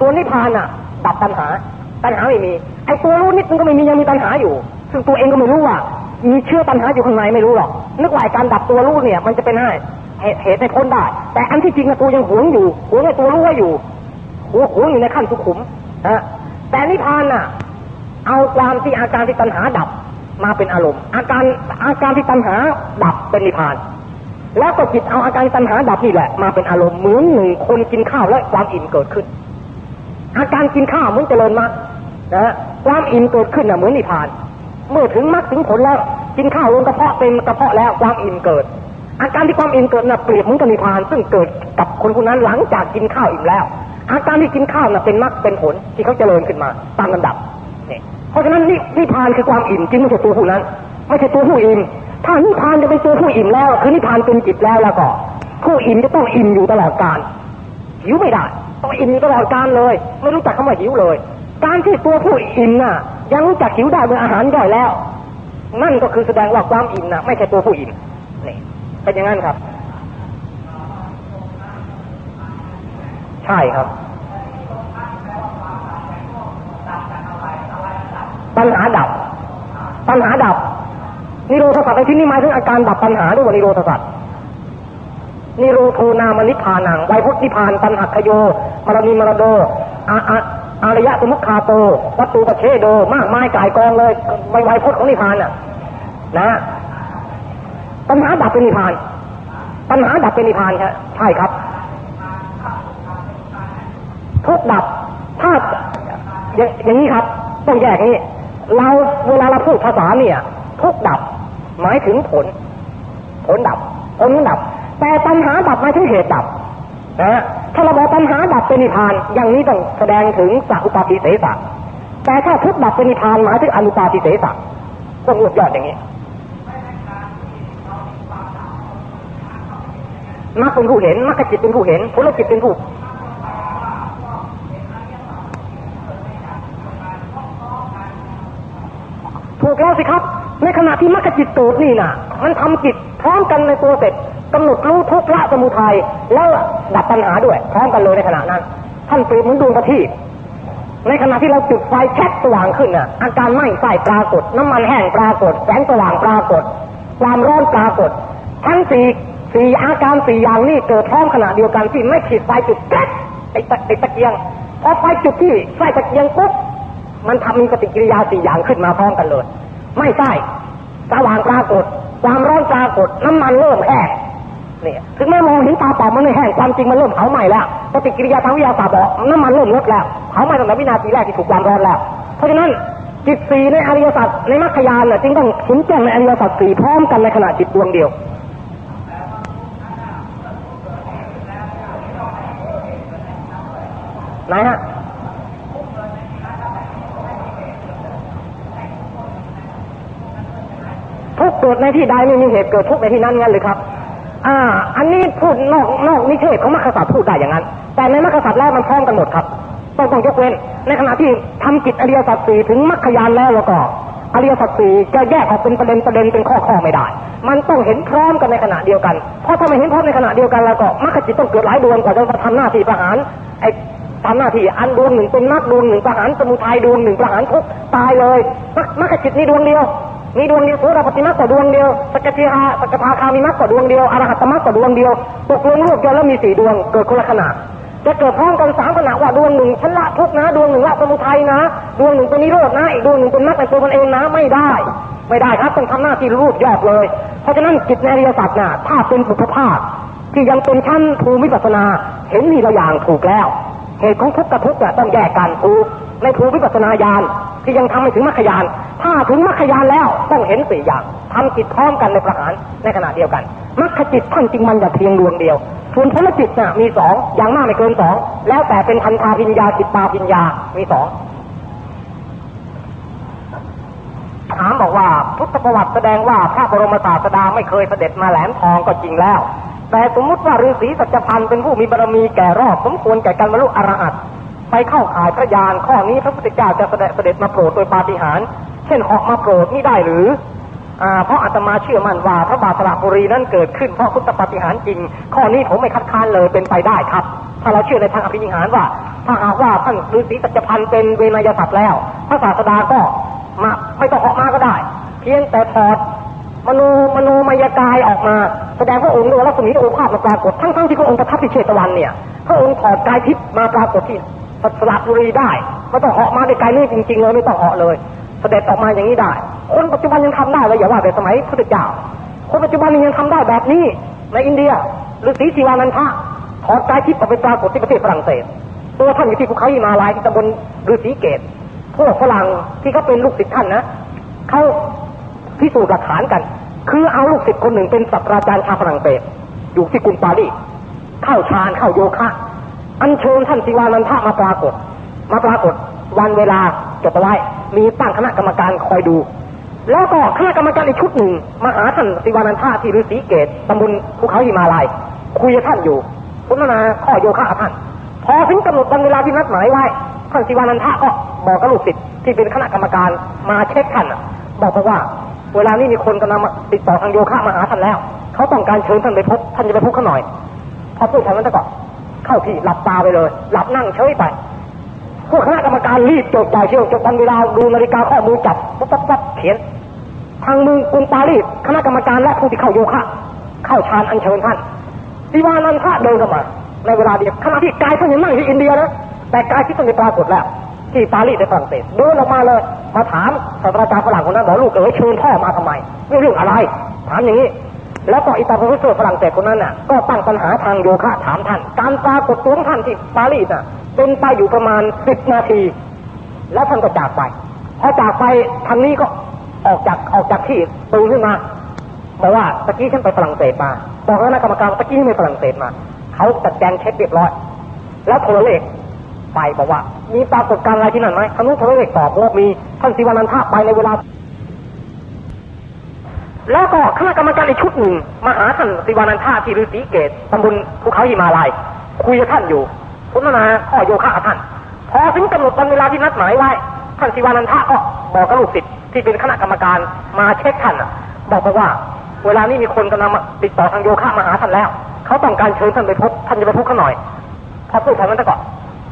ตัวนิพพานน่ะ ดับตัณหา ตัณหาไม่มีไอ้ตัวรู้นิดนึงก็ไม่มียังมีตัณหาอยู่ ซึ่งตัวเองก็ไม่รู้ว่า มีเชื่อตัณหาอยู่ข้างในไม่รู้หรอกนึกว่าการดับตัวรู้เนี่ย มันจะเป็นให้เหตุให้พ้นได้ แต่อันที่จริงตัวยังหวงอยู่หวงไอ้ตัวรู้ไว้อยู่หัวหวงอยู่ในขั้นสุขุมนะแต่นิพพานน่ะ เอาความที่อาการที่ตัณหาดับมาเป็นอารมณ์ อาการอาการที่ตัณหาดับเป็นนิพพาน แล้วก็จิตเอาอาการตัณหาดับนี่แหละ มาเป็นอารมณ์เหมือนหนึ่งคนกินข้าวและความอิ่มเกิดขึ้น อาการกินข้าวเหมือนเจริญมรรคนะความอิ่มเกิดขึ้นน่ะเหมือนนิพพาน เมื่อถึงมรรคถึงผลแล้วกินข้าวลงกระเพาะเต็มกระเพาะแล้วความอิ่มเกิด อาการที่ความอิ่มเกิดน่ะเปรียบเหมือนกับนิพพาน ซึ่งเกิดกับคนคนนั้นหลังจากกินข้าวอิ่มแล้ว อาการที่กินข้าวน่ะเป็นมรรคเป็นผลที่เขาเจริญขึ้นมาตามลำดับเนี่ยเพราะฉะนั้นนิพพานคือความอิ่มจริงไม่ใช่ตัวผู้นั้น ไม่ใช่ตัวผู้อิ่มถ้านิพพานจะเป็นตัวผู้อิ่มแล้ว คือนิพพานเป็นจิตแล้วแล้วก็ ผู้อิ่มจะต้องอิ่มอยู่ตลอดกาลหิวไม่ได้ต้องอิ่มอยู่ตลอดกาลเลย ไม่รู้จักคำว่าหิวเลย การที่ตัวผู้อิ่มน่ะ ยังรู้จักหิวได้เมื่ออาหารย่อยแล้ว นั่นก็คือแสดงว่าความอิ่มน่ะ ไม่ใช่ตัวผู้อิ่มนี่เป็นอย่างนั้นครับ ใช่ครับปัญหาดับปัญหาดับ นิโรธสัตว์ในที่นี้หมายถึงอาการดับปัญหาด้วยว่านิโรธสัตว์นิโรโทนามนิพานังไวพุทธิพานตันหักโยมรณีมรโดอาอาอารยะสมุขคาโตวัตตุปเชโดมากมายกายกองเลยไวไวพุทธของนิพานน่ะ นะปัญหาดับเป็นนิพาน ปัญหาดับเป็นนิพานครับใช่ครับ ทุกดับถ้าอย่างนี้ครับ ต้องแยกนี้เราเวลาเราพูดภาษาเนี่ย ทุกดับ หมายถึงผล ผลดับผลดับ แต่ปัญหาดับหมายถึงเหตุดับนะถ้าเราบอกปัญหาดับเป็นนิพพาน อย่างนี้ต้องแสดงถึงสัพปาติเสสะแต่ถ้าทุกดับเป็นนิพพานหมายถึงอนุปาติเสสะต้องรวบยอดอย่างนี้มักเป็นผู้เห็นมักจิตเป็นผู้เห็นผลจิตเป็นผู้ถูกแล้วสิครับ ในขณะที่มรรคจิตโตนี่น่ะมันทำจิตพร้อมกันในตัวเสร็จกำหนดรู้ทุกละสมุทัยแล้วดับปัญหาด้วย พร้อมกันเลยในขณะนั้น ท่านเปรียบเหมือนดวงประทีปในขณะที่เราจุดไฟแช็กสว่างขึ้นน่ะ อาการไหม้ไฟปรากฏ น้ำมันแห้งปรากฏ แสงสว่างปรากฏ ความร้อนปรากฏ ทั้งสี่สี่อาการสี่อย่างนี้เกิดพร้อมขณะเดียวกันที่ไม่ขีดไฟจุดแก๊สไอ้ไอ้ตะเกียงพอไฟจุดที่ไฟตะเกียงปุ๊บมันทำมีปฏิกิริยาสี่อย่างขึ้นมาพร้อมกันเลย ไม่ใช่ สว่างปรากฏ ความร้อนปรากฏ น้ำมันเริ่มแห้งเนี่ยถึงแม้มองเห็นตาเปล่ามันไม่แห้งความจริงมันเริ่มเผาไหม้แล้วปฏิกิริยาทางวิทยาศาสตร์บอกน้ำมันเริ่มลดแล้วเผาไหม้ตั้งแต่วินาทีแรกที่ถูกความร้อนแล้ว เพราะฉะนั้นจิตสี่ในอริยสัจในมรรคยานเนี่ยจึงต้องเห็นแจ้งในอริยสัจสี่พร้อมกันในขณะจิตดวงเดียวไหนฮะ ทุกเกิดในที่ใดไม่มีเหตุเกิดทุกในที่นั้นงั้นเลยครับ อ่า อันนี้พูดนอกนอกนิเทศของมรรคสัตว์พูดได้อย่างนั้น แต่ในมรรคสัตว์แล้วมันพร้อมกันหมดครับ ต้องต้องยกเว้น ในขณะที่ทำกิจอริยสัจสี่ถึงมรรคยานแล้วแล้วก็อริยสัจสี่จะแยกออกเป็นประเด็นประเด็นเป็นข้อข้อไม่ได้ มันต้องเห็นพร้อมกันในขณะเดียวกัน เพราะถ้าไม่เห็นพร้อมในขณะเดียวกันแล้วก็มรรคจิตต้องเกิดหลายดวงกว่าจะมาทำหน้าที่ประหารไอ้ทำหน้าที่อันดวงหนึ่งเป็นนักดวงหนึ่งประหารสมุทัยดวงหนึ่งประหารทุกตายเลยมรรคจิตนี่ดวงเดียว มีดวงเดียวโสดาปฏิมาก็ดวงเดียวสกติหาสกทาคามีมรรคก็ดวงเดียวอรหัตมรรคก็ดวงเดียวตกลงรวบกันแล้วมีสี่ดวงเกิดคนละขณะจะเกิดพร้อมกันสามขณะว่าดวงหนึ่งฉันละทุกนะ ดวงหนึ่งละสมุทัยนะดวงหนึ่งเป็นนิโรธนะอีกดวงหนึ่งเป็นมรรคในตัวมันเองนะไม่ได้ ไม่ได้ครับต้องทำหน้าที่รูปยอดเลย เพราะฉะนั้นจิตในอริยสัจน่ะถ้าเป็นสุขภาพที่ยังเป็นชั้นภูมิปัสนา เห็นมีตัวอย่างถูกแล้วเหตุของทุกข์กับทุกข์ต้องแยกกันถูกในภูมิปัสนาญาณ ที่ยังทำไม่ถึงมรรคยาน ถ้าถึงมรรคยานแล้วต้องเห็นสี่อย่างทำจิตพร้อมกันในประหารในขณะเดียวกันมรรคจิตท่านจริงมันอย่าเพียงดวงเดียวส่วนพลจิตน่ะมีสองอย่างมากไม่เกินสองแล้วแต่เป็นพันธาพิญญาจิตตาพิญญามีสองถามบอกว่าพุทธประวัติแสดงว่าพระบรมศาสดาไม่เคยเสด็จมาแหลมทองก็จริงแล้ว แต่สมมุติว่าฤาษีสัจพันธ์เป็นผู้มีบารมีแก่รอบสมควรแก่การบรรลุอรหัต ไปเข้าข่ายพระยานข้อนี้พระพุทธเจ้าจะเสด็จเสด็จมาโปรดโดยปาฏิหาริย์เช่นออกมาโปรดนี่ได้หรืออ่าเพราะอาตมาเชื่อมั่นว่าพระบาทสระบุรีนั้นเกิดขึ้นเพราะพุทธปาฏิหารจริง ข้อนี้ผมไม่คัดค้านเลยเป็นไปได้ครับ ถ้าเราเชื่อในทางอภินิหารว่า ถ้าหากว่าท่านฤาษีสัจพันเป็นเวนยสัตว์แล้ว พระศาสดาก็มาไม่ต้องออกมาก็ได้ เพียงแต่ถอดมโนมโนมายกายออกมา แสดงพระองค์ด้วยลักษณะโอภาสมาปรากฏทั้งๆที่พระองค์ประทับที่เชตวันเนี่ยพระองค์ถอดกายทิพย์มาปรากฏที่ สระบุรีได้ไม่ต้องเหาะมาในกายนี้จริงๆเลยไม่ต้องเหาะเลย เสด็จออกมาอย่างนี้ได้ คนปัจจุบันยังทำได้เลยอย่าว่าแต่สมัยพุทธเจ้า คนปัจจุบันยังทำได้แบบนี้ ในอินเดียฤาษีชีวานันทะถอดกายทิพย์ออกไปปรากฏที่ประเทศฝรั่งเศส ตัวท่านอยู่ที่ภูเขาหิมาลายที่ตำบลฤาษีเกตพวกฝรั่งที่เขาเป็นลูกศิษย์ท่านนะเขาพิสูจน์หลักฐานกัน คือเอาลูกศิษย์คนหนึ่งเป็นศาสตราจารย์ชาวฝรั่งเศสอยู่ที่กรุงปารีสเข้าฌานเข้าโยคะ อันเชิญท่านสิวานันทะมาปรากฏ มาปรากฏ วันเวลาจดเอาไว้ มีตั้งคณะกรรมการคอยดู แล้วก็คณะกรรมการอีกชุดหนึ่งมาหาท่านสิวานันทะที่ฤาษีเกตตำบลภูเขาหิมาลาย คุยกับท่านอยู่พุทธนาข้อโยคะท่าน พอถึงกำหนดวันเวลาที่นัดหมายไว้ ท่านสิวานันทะก็บอกกับลูกศิษย์ที่เป็นคณะกรรมการมาเช็คท่านบอกว่า เวลานี้มีคนกำลังติดต่อทางโยคะมาหาท่านแล้ว เขาต้องการเชิญท่านไปพบ ท่านจะไปพบเขาหน่อย พอพูดทางนั้นก็ เข้าที่หลับตาไปเลย หลับนั่งเฉยไปพวกคณะกรรมการรีบจดจ่ายเชี่ยวจดทันเวลาดูนาฬิกาข้อมือจับปั๊บปั๊บเขียน ทางเมืองกรุงปารีสคณะกรรมการและผู้ที่เข้าโยคะเข้าฌานอัญเชิญท่านศิวานันทะเดินเข้ามา ในเวลาเดียวขณะที่กายท่านยังนั่งที่อินเดียนะแต่กายที่ท่านปรากฏแล้ว ที่ปารีสในฝรั่งเศสเดินออกมาเลย มาถามศาสตราจารย์ฝรั่งคนนั้นบอกลูกเอ๋ยเชิญพ่อมาทำไมเรื่องอะไร ถามอย่างนี้ แล้วก็อีตา professor ฝรั่งเศสคนนั้นน่ะ ก็ตั้งปัญหาทางโยคะถามท่าน การปรากฏตัวของท่านที่ปารีสน่ะ เป็นไปอยู่ประมาณสิบนาที แล้วท่านก็จากไปพอจากไปทางนี้ก็ออกจากออกจากที่ตื่นขึ้นมาบอกว่าตะกี้ฉันไปฝรั่งเศสมาบอกแล้วนะกรรมการตะกี้ไม่ฝรั่งเศสมาเขาจัดแจงเช็คเรียบร้อย แล้วโทรเลขไปบอกว่า มีปรากฏการณ์อะไรที่นั่นไหมทางนู้นโทรเลขตอบว่ามีท่านสิวานันทะไปในเวลา แล้วก็คณะกรรมการอีกชุดหนึ่งมาหาท่านสิวานันท่าที่ฤาษีเกตตำบลภูเขาหิมาลาย คุยกับท่านอยู่พุทธนาข้อโยคะท่าน พอถึงกำหนดวันเวลาที่นัดหมายไว้ ท่านสิวานันท่าก็บอกกับลูกศิษย์ที่เป็นคณะกรรมการมาเช็คท่านบอกไปว่า เวลานี้มีคนกำลังติดต่อทางโยคะมาหาท่านแล้ว เขาต้องการเชิญท่านไปพบท่านจะไปพบเขาหน่อย พอพูดทานั้นก็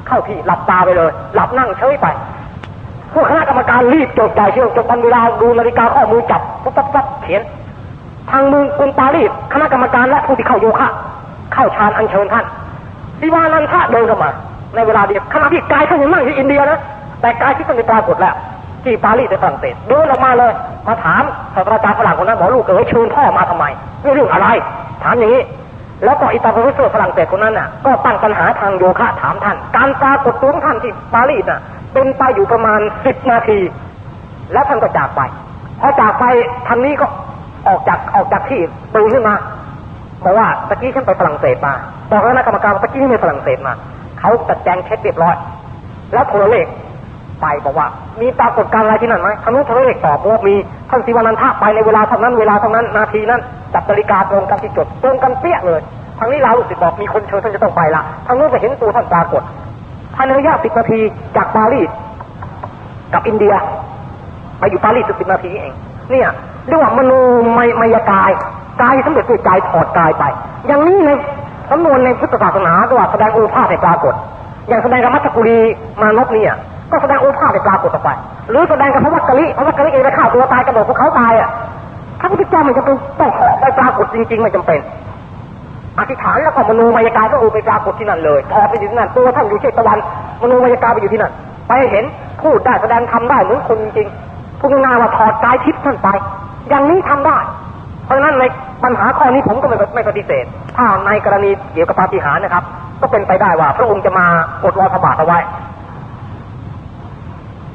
เข้าที่หลับตาไปเลย หลับนั่งเฉยไป พวกคณะกรรมการรีบจดจ่ายเชี่ยวจดทันเวลาดูนาฬิกาข้อมือจับปุ๊บปั๊บปั๊บเขียน ทางเมืองกรุงปารีสคณะกรรมการและผู้ที่เข้าโยคะเข้าฌานอัญเชิญท่านศิวานันทะเดินเข้ามา ในเวลาเดียวขณะที่กายท่านยังนั่งที่อินเดียนะแต่กายที่ท่านปรากฏแล้วที่ปารีสในฝรั่งเศสเดินออกมาเลย มาถามศาสตราจารย์ฝรั่งคนนั้นบอกลูกเอ๋ยเชิญพ่อมาทำไมเรื่องอะไร ถามอย่างนี้ แล้วก็อีตา professor ฝรั่งเศสคนนั้นน่ะ ก็ตั้งปัญหาทางโยคะถามท่าน การปรากฏตัวของท่านที่ปารีสน่ะ เป็นไปอยู่ประมาณสิบนาที แล้วท่านก็จากไปพอจากไปทางนี้ก็ออกจากออกจากที่ตื่นขึ้นมาบอกว่าตะกี้ฉันไปฝรั่งเศสมาบอกแล้วนะกรรมการตะกี้ที่ฝรั่งเศสมาเขาจัดแจงเช็คเรียบร้อย แล้วโทรเลข ไปบอกว่า มีปรากฏการณ์อะไรที่นั่นไหมทางนู้นโทรเลขตอบว่ามีท่านศิวานันทะไปในเวลาเท่านั้นเวลาเท่านั้นนาทีนั้นจับนาฬิกาตรงกันที่จดตรงกันเปี้ยเลยทางนี้เราสิบอกมีคนเชิญท่านจะต้องไปละทางนู้นจะเห็นตัวท่านปรากฏภายในระยะสิบนาทีจากปารีสกับอินเดียไปอยู่ปารีสสิบนาทีเอง เนี่ยเรียกว่ามโนมมายกายกายสำเร็จด้วยใจถอดกายไป อย่างนี้ในสำนวนในพุทธศาสนาก็ว่าแสดงโอภาสให้ปรากฏ อย่างแสดงกับมัตตกุรีมานพเนี่ย ก็แสดงโอภาสให้ปรากฏออกไป หรือแสดงกับพระวักกะลิพระวักกะลิเองไปฆ่าตัวตายกระโดดภูเขาตายอะพระพุทธเจ้าไม่จำเป็นต้องไปปรากฏจริง ๆ ไม่จำเป็น อธิษฐานแล้วก็มโนมายกายก็โอไปปรากฏที่นั่นเลยถอดไปอยู่ที่นั่นตัวท่านอยู่เชตะวันมโนมายกายไปอยู่ที่นั่นไปเห็นพูดได้แสดงทำได้เหมือนคนจริงๆพูดง่ายว่าถอดกายทิพย์ท่านไป อย่างนี้ทำได้ เพราะฉะนั้นในปัญหาข้อนี้ผมก็ไม่ไม่ปฏิเสธ ถ้าในกรณีเกี่ยวกับปาฏิหาริย์นะครับ ก็เป็นไปได้ว่าพระองค์จะมากดรอยพระบาทเอาไว้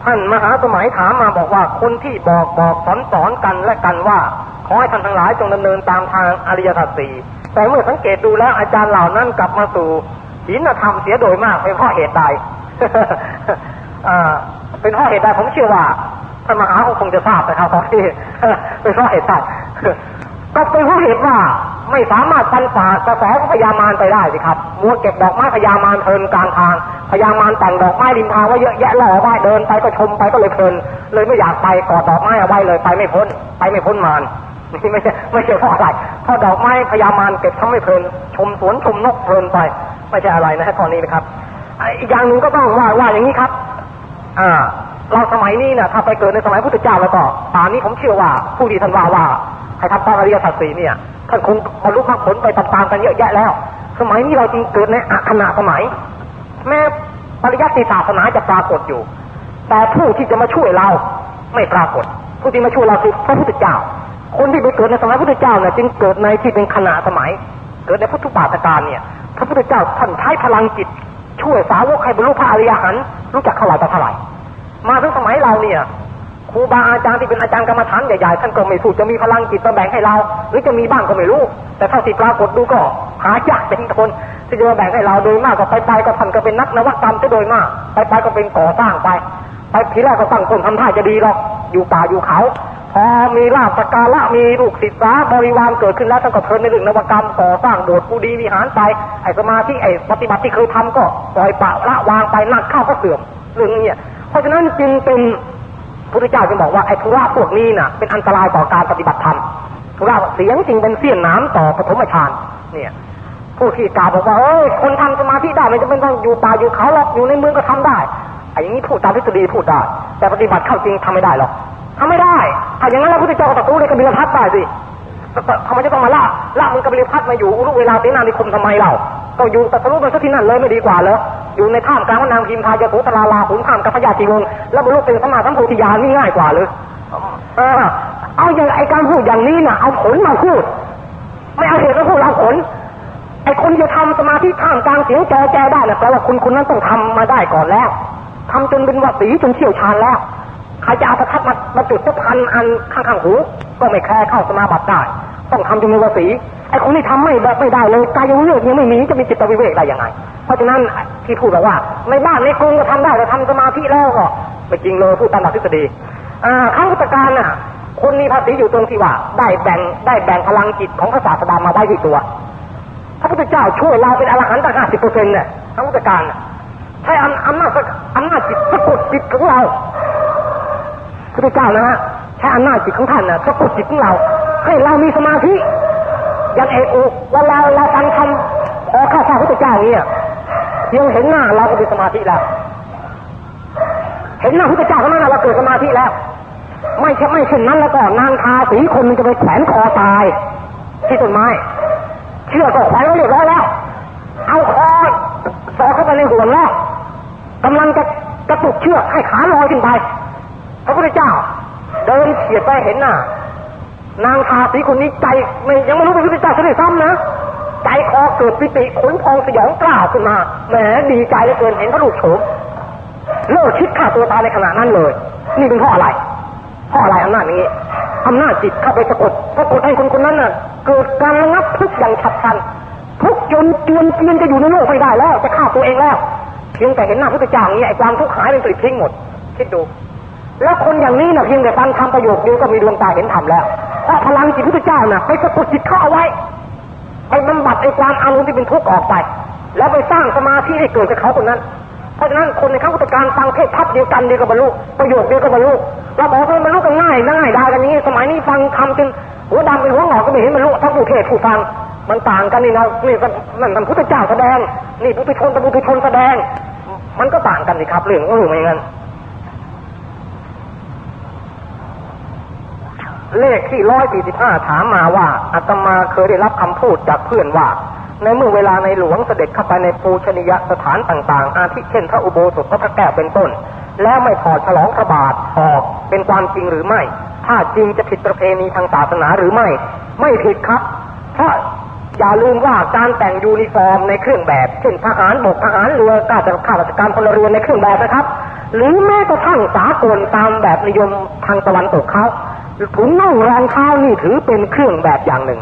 ท่านมหาสมัยถามมาบอกว่าคนที่บอกบอกสอนสอนกันและกันว่าขอให้ท่านทั้งหลายจงดำเนินตามทางอริยสัจสี่แต่เมื่อสังเกตดูแล้วอาจารย์เหล่านั้นกลับมาสู่ศีลธรรมเสียโดยมากเป็นเพราะเหตุใดเป็นเพราะเหตุใดผมเชื่อว่าท่านมหาคงจะทราบนะครับตอนที่เป็นเพราะเหตุใดก็เป็นเพราะเหตุว่า ไม่สามารถปันฝ่ากระแสของพญามารไปได้สิครับมัวเก็บดอกไม้พญามารเพลินกลางทางพญามารแต่งดอกไม้ริมทางไว้เยอะแยะล่อไว้เดินไปก็ชมไปก็เลยเพลิน เลยไม่อยากไปกอดดอกไม้เอาไว้เลยไปไม่พ้น ไปไม่พ้นมารนี่ไม่ใช่ไม่ใช่เพราะอะไรเพราะดอกไม้พญามารเก็บทำไม่เพลิน ชมสวนชมนกเพลินไป ไม่ใช่อะไรนะฮะตอนนี้นะครับอีกอย่างหนึ่งก็ต้องว่าว่าอย่างนี้ครับ อ่า เราสมัยนี้เนี่ยถ้าไปเกิดในสมัยพุทธเจ้าแล้วก็ป่านนี้ผมเชื่อว่าผู้ที่ท่านว่าว่าให้ทำตามอริยสัจสี่เนี่ยท่านคงบรรลุมรรคผลไปตามๆกันเยอะแยะแล้ว สมัยนี้เราจริงเกิดในขณะสมัย แม้ปริยัติศาสนาจะปรากฏอยู่ แต่ผู้ที่จะมาช่วยเราไม่ปรากฏ ผู้ที่มาช่วยเราคือพระพุทธเจ้า คนที่ไปเกิดในสมัยพุทธเจ้าเนี่ยจึงเกิดในที่เป็นขณะสมัย เกิดในพุทธบาทการเนี่ยพระพุทธเจ้าท่านใช้พลังจิตช่วยสาวกให้บรรลุพระอริยหันต์รู้จักเท่าไหร่ต่อเท่าไหร่ มาถึงสมัยเราเนี่ยครูบาอาจารย์ที่เป็นอาจารย์กรรมฐานใหญ่ๆท่านก็ไม่สู้จะมีพลังจิตมาแบ่งให้เรา หรือจะมีบ้างก็ไม่รู้ แต่เท่าที่ปรากฏดูก็หายากเป็นคนที่จะมาแบ่งให้เราโดยมากก็ไปไปก็ท่านก็เป็นนักนวัตกรรมจะโดยมาก ไปไปก็เป็นก่อสร้างไป ไปทีแรกก็ตั้งคนทำท่าจะดีหรอกอยู่ป่าอยู่เขา พอมีลาบสการะมีลูกศิษย์สาบริวารเกิดขึ้นแล้วท่านก็เพลินในเรื่องนวัตกรรมก่อสร้างโบสถ์กูดีวิหารไปไอ้สมาธิไอ้ปฏิบัติที่เคยทำก็ปล่อยปะละวางไปนักเข้าก็เสื่อมเรื่องนี้ เพราะฉะนั้นจึงเป็นพระพุทธเจ้าจึงบอกว่าไอ้ธุระพวกนี้น่ะเป็นอันตรายต่อการปฏิบัติธรรมธุระเสียงจริงเป็นเสี้ยนน้ำต่อปฐมฌานเนี่ยผู้ที่กล่าวบอกว่าเอ้ยคนทำสมาธิได้ไม่จำเป็นต้องอยู่ป่าอยู่เขาหรอกอยู่ในเมืองก็ทำได้ไอ้อย่างนี้พูดตามทฤษฎีพูดได้แต่ปฏิบัติเข้าจริงทำไม่ได้หรอกทำไม่ได้ถ้าอย่างนั้นพระพุทธเจ้าก็ตรัสรู้ในกบิลพัทได้สิทำไมจะต้องมาละละมึงกบิลพัทมาอยู่รู้เวลาเสนานิคมทำไมเรา ก็อยู่ตรัสรู้กันสักที่นั่นเลยไม่ดีกว่าเหรออยู่ในท่ามกลางพระนางพิมพายาโสตลาลาขุนข้ามกับพญาจีวงแล้วบรรลุเป็นสมาสัมโพธิญาณนี่ง่ายกว่าเลยเออเอาอย่างไอการพูดอย่างนี้น่ะเอาผลมาพูด ไม่เอาเหตุมาพูดเอาผลไอคนจะทำสมาธิท่ามกลางเสียงแจแจได้นะแปลว่าคุณคุณนั้นต้องทำมาได้ก่อนแล้วทำจนเป็นวัสีจนเชี่ยวชาญแล้วใครจะเอาประทัดมามาจุดสักพันอันข้างๆหูก็ไม่แคร์เข้าสมาบัติได้ ต้องทำจนเป็นวสีไอ้คนที่ทำไม่แบบไม่ได้เลยกายวิเวกยังไม่มีจะมีจิตวิเวกได้ยังไง เพราะฉะนั้นที่พูดแบบว่า ในบ้านในกรุงก็ทำได้แต่ทำสมาธิแล้วก็ไม่จริงเลยพูดตามหลักทฤษฎีอ่าข้างพุทธการน่ะ คนมีภาษีอยู่ตรงที่ว่า ได้แบ่งได้แบ่งพลังจิตของพระศาสดามาไว้ที่ตัวพระพุทธเจ้าช่วยเราเป็นอรหันต์ตั้งห้าสิบเปอร์เซ็นต์เนี่ยข้างพุทธการใช้อำนาจอำนาจจิตสะกดจิตของเราพระพุทธเจ้านะฮะใช้อำนาจจิตของท่านน่ะสะกดจิตของเราให้เรา มีสมาธิยันเอกอุเวลาเราฟังคำขอข้าพระพุทธเจ้าเนี่ยเพียงเห็นหน้าเราก็มีสมาธิแล้ว เห็นหน้าพุทธเจ้าเท่านั้นเราเกิดสมาธิแล้ว ไม่ใช่ไม่เช่นนั้นแล้วก็นางทาสีคนมันจะไปแขวนคอตาย ที่ต้นไม้ เชื่อก็แขวนไว้เรียบร้อยแล้ว เอาคอสอเข้าไปในห่วงแล้วกำลังจะกระตุกเชือกให้ขาลอยขึ้นไปพระพุทธเจ้า เดินเฉียดไปเห็นหน้า นางทาสีคนนี้ใจไม่ยังไม่รู้เป็นพระพุทธเจ้าซะด้วยซ้ำนะใจคอเกิดปิติขนพองสยองกล้าขึ้นมาแหมดีใจเหลือเกินเห็นพระลูกโฉมเลิกคิดฆ่าตัวตายในขณะนั้นเลย นี่เป็นเพราะอะไรเพราะอะไรอำนาจนี้อำนาจจิตเข้าไปสะกดสะกดให้คนคนนั้นน่ะ เกิดการระงับทุกอย่างฉับพลัน ทุกจนจวนเจียนจะอยู่ในโลกไม่ได้แล้ว จะฆ่าตัวเองแล้วเพียงแต่เห็นหน้าพระเจ้าอย่างนี้ไอ้ความทุกข์หายเป็นปลิดทิ้งหมด คิดดู แล้วคนอย่างนี้นะเพียงแต่ฟังคำประโยคเดียวก็มีดวงตาเห็นธรรมแล้ว เพราะพลังจิตพระเจ้าน่ะไปสะกดจิตเข้าเอาไว้ไปบำบัดไอ้ความอารมณ์ที่เป็นทุกข์ออกไป แล้วไปสร้างสมาธิให้เกิดกับเขาคนนั้น เพราะฉะนั้นคนในข้างพุทธการฟังเทศทัพเดียวกันเดียวกับบรรลุประโยคเดียวกับบรรลุเราบอกว่าบรรลุกันง่ายง่ายได้กันนี้ สมัยนี้ฟังคำจนหัวดำเป็นหัวหงอกก็ไม่เห็นบรรลุทั้งผู้เทศผู้ฟังมันต่างกันนี่นะนี่นั่นมันพุทธเจ้าแสดง นี่พุทธชนกับพุทธชนแสดง มันก็ต่างกันนี่ครับเรื่องก็คือไม่งั้น เลขที่ร้อยสี่สิบห้าถามมาว่าอาตมาเคยได้รับคำพูดจากเพื่อนว่า ในเมื่อเวลาในหลวงเสด็จเข้าไปในปูชนียสถานต่าง ๆ อาทิเช่นพระอุโบสถพระพระแก้วเป็นต้น แล้วไม่ถอดฉลองพระบาทออกเป็นความจริงหรือไม่ ถ้าจริงจะผิดประเพณีทางศาสนาหรือไม่ ไม่ผิดครับเพราะอย่าลืมว่าการแต่งยูนิฟอร์มในเครื่องแบบเช่นทหารบกทหารเรือก้าจะข้าราชการพลเรือนในเครื่องแบบนะครับ หรือแม้กระทั่งสากลตามแบบนิยมทางตะวันตกเขา ถุงน่องรองเท้านี่ถือเป็นเครื่องแบบอย่างหนึ่ง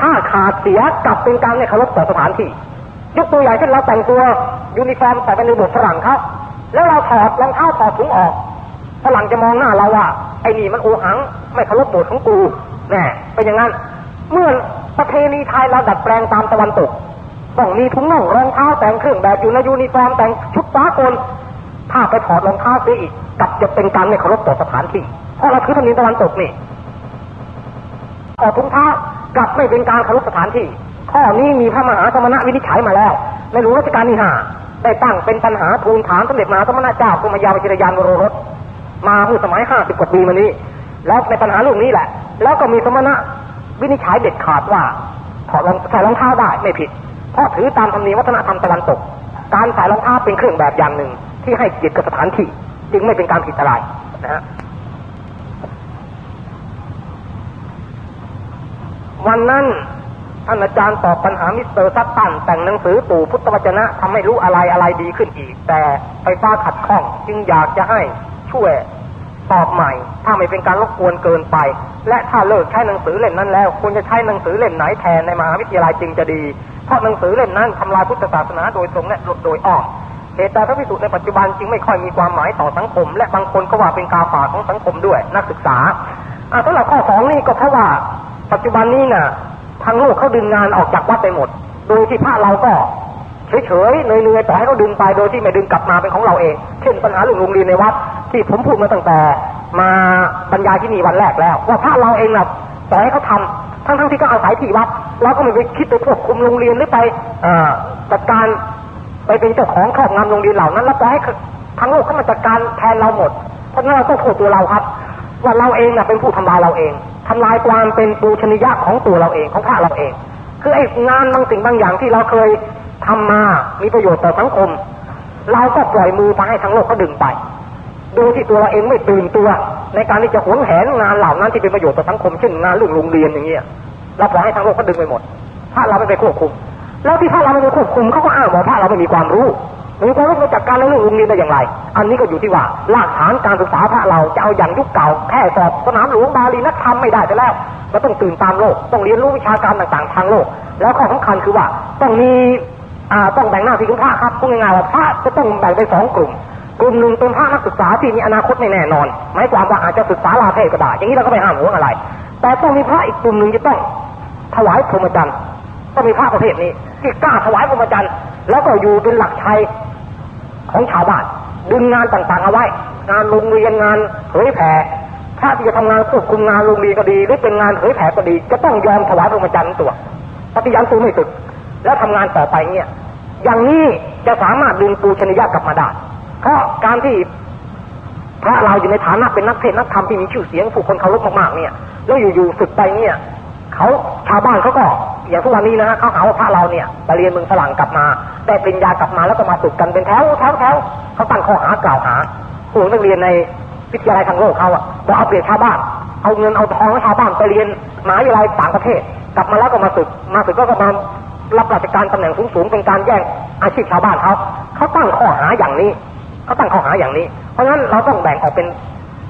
ถ้าขาดเสียกลับเป็นการไม่เคารพต่อสถานที่ ยกตัวอย่างเช่นเราแต่งตัวยูนิฟอร์มใส่เป็นในบทฝรั่งเขาแล้วเราถอดรองเท้าถอดถุงออกฝรั่งจะมองหน้าเราว่าไอ้นี่มันโอหัง ไม่เคารพบทของกูแน่เป็นอย่างนั้น เมื่อประเพณีไทยเราดัดแปลงตามตะวันตกต้องมีถุงน่องรองเท้าแต่งเครื่องแบบอยู่ในยูนิฟอร์มแต่งชุดสากลถ้าไปถอดรองเท้าเสียอีกกลับจะเป็นการไม่เคารพต่อสถานที่ เพราะเราคือธรรมเนียตะวันตกนี่ออกถุงเท้ากลับไม่เป็นการคารพสถานที่ ข้อนี้มีพระมหาสมณะวินิจฉัยมาแล้ว ในหลวงรัชกาลที่ห้าได้ตั้งเป็นปัญหาทูลถามสมเด็จมหาสมณะเจ้ากรมยาวจิรยานวโรรสมาเมื่อสมัยห้าสิบกว่าปีมานี้ แล้วในปัญหาเรื่องนี้แหละ แล้วก็มีสมณะวินิจฉัยเด็ดขาดว่าถอดรองใส่รองเท้าได้ไม่ผิด เพราะถือตามธรรมเนียมวัฒนธรรมตะวันตก การใส่รองเท้าเป็นเครื่องแบบอย่างหนึ่งที่ให้เกียรติกับสถานที่ จึงไม่เป็นการผิดอะไรนะฮะ วันนั้นท่านอาจารย์ตอบปัญหามิสเตอร์ซัตตันแต่งหนังสือตู่พุทธวจนะทำให้รู้อะไรอะไรดีขึ้นอีก แต่ไฟฟ้าขัดข้องจึงอยากจะให้ช่วยตอบใหม่ ถ้าไม่เป็นการรบกวนเกินไป และถ้าเลิกใช้หนังสือเล่มนั้นแล้วควรจะใช้หนังสือเล่มไหนแทนในมหาวิทยาลัยจึงจะดี เพราะหนังสือเล่มนั้นทำลายพุทธศาสนาโดยตรงและโดยอ้อมเหตุแต่พระพิสุในปัจจุบันจึงไม่ค่อยมีความหมายต่อสังคม และบางคนก็ว่าเป็นกาฝากของสังคมด้วยนักศึกษาสำหรับข้อสองนี่ก็เพราะว่า ปัจจุบันนี้น่ะ ทางโลกเขาดึงงานออกจากวัดไปหมด โดยที่พระเราก็เฉยๆเนยๆแต่ให้เขาดึงไปโดยที่ไม่ดึงกลับมาเป็นของเราเอง เช่นปัญหาเรื่องโรงเรียนในวัด ที่ผมพูดมาตั้งแต่ มาบรรยายที่นี่วันแรกแล้ว ว่าพระเราเองน่ะปล่อยให้เขาทำทั้งๆที่ก็อาศัยที่วัดเราก็ไม่ไปคิดไปควบคุมโรงเรียนหรือไปจัดการไปเป็นเจ้าของครอบงำโรงเรียนเหล่านั้น แล้วปล่อยให้ทั้งโลกเขามาจัดการแทนเราหมด เพราะนั้นเราต้องโทษตัวเราครับ ว่าเราเองน่ะเป็นผู้ทำลายเราเอง ทำลายความเป็นปูชนียะของตัวเราเองของพระเราเอง คือไอ้งานบางสิ่งบางอย่างที่เราเคยทำมา มีประโยชน์ต่อสังคม เราก็ปล่อยมือไปให้ทั้งโลกเขาดึงไปดยที่ตัวเราเองไม่ตื่นตัว ในการที่จะหวงแหนงานเหล่านั้นที่เป็นประโยชน์ต่อสังคม เช่นงานเรื่องโรงเรียนอย่างเงี้ย เราปล่อยให้ทั้งโลกเขาดึงไปหมดพระเราไม่ไปควบคุม แล้วที่พระเราไม่ไปควบคุมเขาก็อ้างว่าพระเราไม่มีความรู้ มีความรู้จักการเรื่องโรงเรียนได้อย่างไร อันนี้ก็อยู่ที่ว่าหลักฐานการศึกษาพระเราจะเอาอย่างยุคเก่าแค่สอบสนามหลวงบาลีนักธรรมไม่ได้ไปแล้วเราต้องตื่นตามโลก ต้องเรียนรู้วิชาการต่างๆ ทางโลก แล้วข้อสำคัญคือว่าต้องมีอ่าต้องแบ่งหน้าที่ของพระครับพูดง่ายๆว่าพระจะต้องแบ่งเป็นสองกลุ่ม กลุ่มหนึ่งเป็นพระนักศึกษาที่มีอนาคตไม่แน่นอนหมายความว่าอาจจะศึกษาลาเพศก็ได้อย่างนี้เราก็ไม่ห้ามหัวอะไร แต่ต้องมีพระอีกกลุ่มหนึ่งจะต้องถวายพรหมจรรย์ต้องมีพระประเภทนี้ที่กล้าถวายพรหมจรรย์แล้วก็อยู่เป็นหลักชัย ของชาวบ้าน ดึงงานต่างๆเอาไว้ งานโรงเรียนงานเผยแผ่ถ้าที่จะทำงานควบคุมงานโรงเรียนก็ดี หรือเป็นงานเผยแผ่ก็ดี จะต้องยอมถวายพระมจรรย์ตัวปฏิญาณตัวไม่สุด แล้วทำงานต่อไปเนี่ยอย่างนี้จะสามารถดึงปูชนียะกลับมาได้เพราะการที่พระเราอยู่ในฐานะเป็นนักเทศนักธรรมที่มีชื่อเสียงผู้คนเคารพมากๆเนี่ย แล้วอยู่ๆสึกไปเนี่ย เขาชาวบ้านเขาก็ อย่างทุกวันนี้นะฮะเขาหาว่าพระเราเนี่ยไปเรียนเมืองฝรั่งกลับมา ได้ปริญญากลับมาแล้วก็มาสึกกันเป็นแถวแถวแถวเขาตั้งข้อหากล่าวหาผู้นักเรียนในวิทยาลัยทางโลกเขาอะจะเอาเปรียบชาวบ้านเอาเงินเอาทองให้ชาวบ้านไปเรียนมหาวิทยาลัยต่างประเทศ กลับมาแล้วก็มาสึกมาสึกก็ก็มารับราชการตำแหน่งสูงๆเป็นการแย่งอาชีพชาวบ้านเขาเขาตั้งข้อหาอย่างนี้เขาตั้งข้อหาอย่างนี้ เพราะฉะนั้นเราต้องแบ่งออกเป็น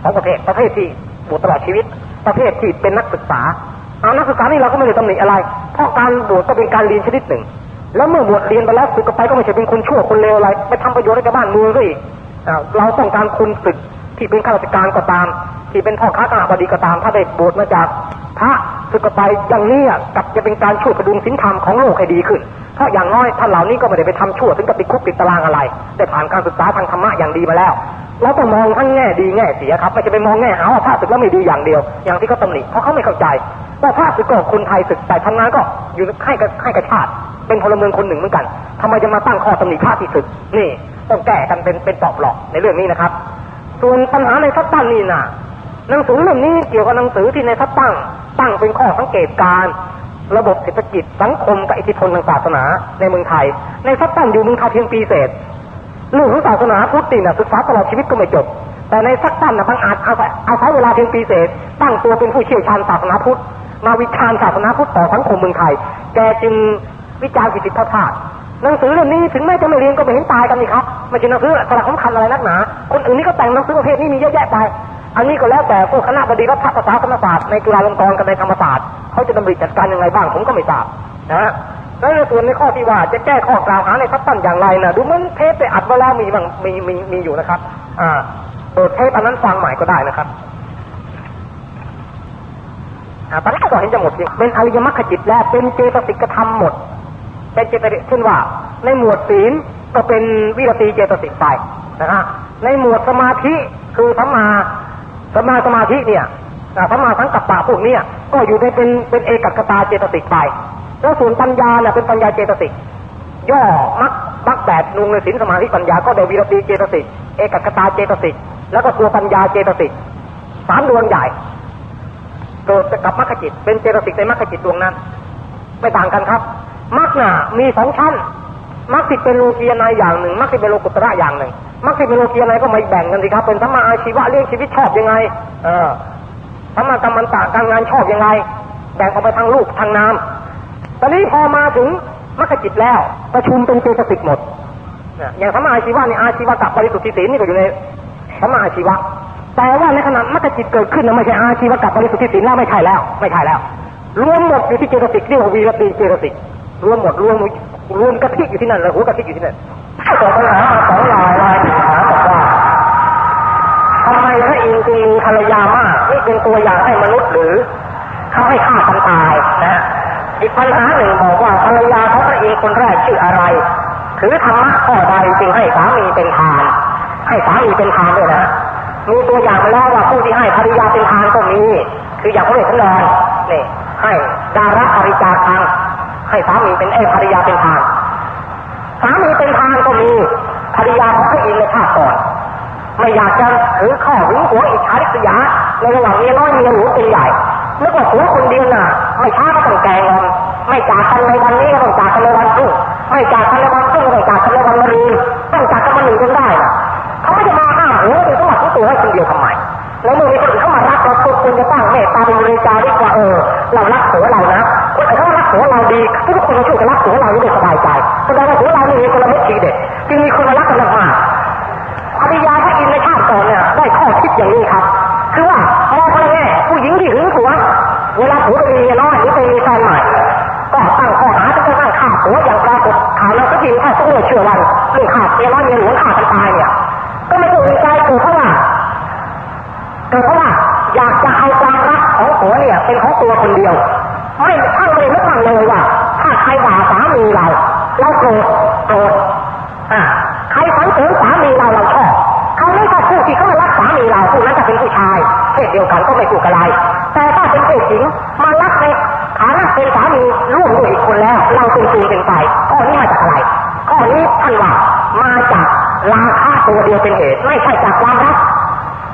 สองประเภทประเภทที่บวชตลอดชีวิต ประเภทที่เป็นนักศึกษา เอานักศึกษานี่เราก็ไม่ได้ตำหนิอะไร เพราะการบวชก็เป็นการเรียนชนิดหนึ่ง แล้วเมื่อบวชเรียนไปแล้วศึกไปก็ไม่ใช่เป็นคนชั่วคนเลวอะไรไปทำประโยชน์ให้กับบ้านเมืองก็อีกเราต้องการคนศึกที่เป็นข้าราชการก็ตาม ที่เป็นพ่อค้ากาบดีก็ตาม ถ้าได้บวชมาจากพระ ศึกไปอย่างนี้กับจะเป็นการช่วยกระดุมสินธรรมของโลกให้ดีขึ้น เพราะอย่างน้อยท่านเหล่านี้ก็ไม่ได้ไปทำชั่วถึงกับติดคุกติดตารางอะไร ได้ผ่านการศึกษาทางธรรมะอย่างดีมาแล้วเราต้องมองทั้งแง่ดีแง่เสียครับไม่ใช่ไปมองแง่หาว่าพระศึกแล้วไม่ดีอย่างเดียว อย่างที่เขาตำหนิเพราะเขาไม่เข้าใจว่าพระศึกก็คนไทยศึกแต่ทำงานก็อยู่ให้กับให้กับชาติ เป็นพลเมืองคนหนึ่งเหมือนกันทำไมจะมาตั้งข้อตำหนิพระที่ศึกนี่ต้องแก้กันเป็นเป็นปอกหลอกในเรื่องนี้นะครับ ส่วนปัญหาในทัพตั้งนี่นะ หนังสือเล่มนี้เกี่ยวกับหนังสือที่ในทัพตั้ง ตั้งเป็นข้อสังเกตการ ระบบเศรษฐกิจสังคมกับอิทธิพลทางศาสนาในเมืองไทย ในทัพตั้งอยู่เมืองไทยเพียงปีเศษเรื่องของศาสนาพุทธนี่ะศึกษาตลอดชีวิตก็ไม่จบ แต่ในสักตั้นนะพังอาจอาศัยเวลาเพียงปีเศษ ตั้งตัวเป็นผู้เชี่ยวชาญศาสนาพุทธมาวิจารณ์ศาสนาพุทธต่อสังคมเมืองไทย แกจึงวิจารณ์กิติพาดหนังสือเล่มนี้ถึงแม้จะไม่เรียนก็ไม่เห็นตายกันนี่ครับไม่ใช่หนังสือสาระสำคัญอะไรนักหนา คนอื่นนี่ก็แต่งหนังสือประเภทนี้มีเยอะแยะไป อันนี้ก็แล้วแต่พวกคณะบดีรัฐภาษาธรรมศาสตร์ในจุฬาลงกรณ์กับในธรรมศาสตร์เขาจะดำริจัดการยังไงบ้างผมก็ไม่ทราบนะแล้วในส่วนในข้อที่ว่าจะแก้ข้อกล่าวหาในทัพตันอย่างไรนะดูเหมันเทปไปอัดมาแล้วมีบางมีมีมีอยู่นะครับ อ่าเปิดเทปอันนั้นฟังใหม่ก็ได้นะครับอตอนแรกก็เห็นจะหมดจริงเป็นอริยมรรคจิตแล้วเป็นเจตสิกธรรมหมด เป็นเจตสิกเช่นว่า ในหมวดศีลก็เป็นวิรตีเจตสิกไปนะฮะในหมวดสมาธิคือสัมมา สัมมาสมาธิเนี่ยสัมมาทั้งกัปปะพวกนี้ก็อยู่ในเป็นเป็นเอกกตาเจตสิกไปแล้วส่วนปัญญาเนี่ยเป็นปัญญาเจตสิกย่อมักมักแบบนุงในศีลสมาธิปัญญาก็ได้วิรตีเจตสิกเอกกตาเจตสิกแล้วก็ตัวปัญญาเจตสิกสามดวงใหญ่เกิดกับมรรคจิต เป็นเจตสิกในมรรคจิตดวงนั้น ไม่ต่างกันครับมรรคน่ะมีสองชั้นมรรคที่เป็นโลกียนายอย่างหนึ่งมรรคที่เป็นโลกุตระอย่างหนึ่ง มรรคที่เป็นโลกียนายก็ไม่แบ่งกันสิครับ เป็นธรรมะอาชีวะเลี้ยงชีวิตชอบยังไง เออธรรมะกรรมันตาการงานชอบยังไง แบ่งออกไปทางลูกทางนามตอนนี้พอมาถึงมรรคจิตแล้ว ประชุมเป็นเจตสิกหมดอย่างธรรมะอาชีวะนี่อาชีวะกับบริสุทธิศีลนี่ก็อยู่ในธรรมะอาชีวะแต่ว่าในขณะมรรคจิตเกิดขึ้นนะไม่ใช่อาชีวกับบริสุทธิศีลแล้วไม่ใช่แล้ว ไม่ใช่แล้ว รวมหมดอยู่ที่เจตสิกเรียกว่าวีรตีเจตสิกรวมหมดรวมรวมกระทิอยู่ที่นั่นเลยหัวกระทิอยู่ที่นั่น ตอบปัญหาสองรายรายปัญหาบอกว่าทำไมพระอินทร์จึงมีภรรยามากนี่เป็นตัวอย่างให้มนุษย์หรือเขาให้ฆ่ากันตายนะ อีกปัญหาหนึ่งบอกว่าภรรยาของพระอินทร์คนแรกชื่ออะไรถือธรรมะข้อใดจึงให้สามีเป็นทาน ให้สามีเป็นทานด้วยนะมีตัวอย่างมาแล้วว่าผู้ที่ให้ภริยาเป็นทานก็มีคืออย่างพระเอกทั้งนอนนี่ให้ดาราอริจาคังให้สามีเป็นเอภริยาเป็นทาน สามีเป็นทานก็มีภริยาของพระอินทร์ในชาติก่อนไม่อยากจะถือข้อหึงหัวอิจฉาริษยาในระหว่างเมียน้อยเมียหลวงเป็นใหญ่แล้วก็หัวคนเดียวน่ะ ไม่ช้าก็ต้องแกงอนไม่จากกันในวันนี้ก็ต้องจากกันในวันพรุ่งไม่จากกันในวันพรุ่งก็ต้องจากกันในวันมะรืนต้องจากกันมาหนึ่งจนได้นะเขาไม่จะมาห้ามหัวเดียวต้องมาทุกตัวให้คนเดียวทำไมแล้วเมื่อมีคนอื่นเข้ามารักเราควรจะตั้งเมตตาเป็นบริจาดีกว่าเออเรารักหัวเรานะคนอื่นเขา หัวเราดีทุกคนช่วยกันรักหัวเราด้วยสบายใจแสดงว่าหัวเรานี่มีคนละเม็ดทีเด็ดจึงมีคนมารักกันมากอริยาพระอินทร์ในชาติก่อนเนี่ยได้ข้อคิดอย่างนี้ครับ คือว่ามองคนละแง่ผู้หญิงที่หึงหัวเวลาผัวไปมีเมียน้อยหรือไปมีแฟนใหม่ก็ตั้งข้อหาจะตั้งฆ่าผัวอย่างปรากฏข่าวเราก็จริงถ้าต้องเชื่อวันเรื่องฆ่าเมียน้อยเมียหลวงฆ่ากันตายเนี่ยก็ไม่ต้องมีใจเกิดเพราะว่าเกิดเพราะว่าอยากจะเอาความรักของผัวเนี่ยเป็นของตัวคนเดียว เรางเลยว่า ถ้าใครด่าสามีเราเราโกรธโกรธอ่าใครสังเสริญสามีเราเราชอบเขาไม่ก็ผู้ที่เขารักสามีเราผู้นั้นจะเป็นผู้ชายเพศเดียวกันก็ไม่ถูกอะไร แต่ถ้าเป็นเพศหญิงมารักในฐานะเป็นสามีร่วมด้วยอีกคนแล้ว เราเป็นจูนเป็นไปข้อนี้มาจากอะไรข้อนี้ท่านว่ามาจากราคะตัวเดียวเป็นเหตุไม่ใช่จากความรัก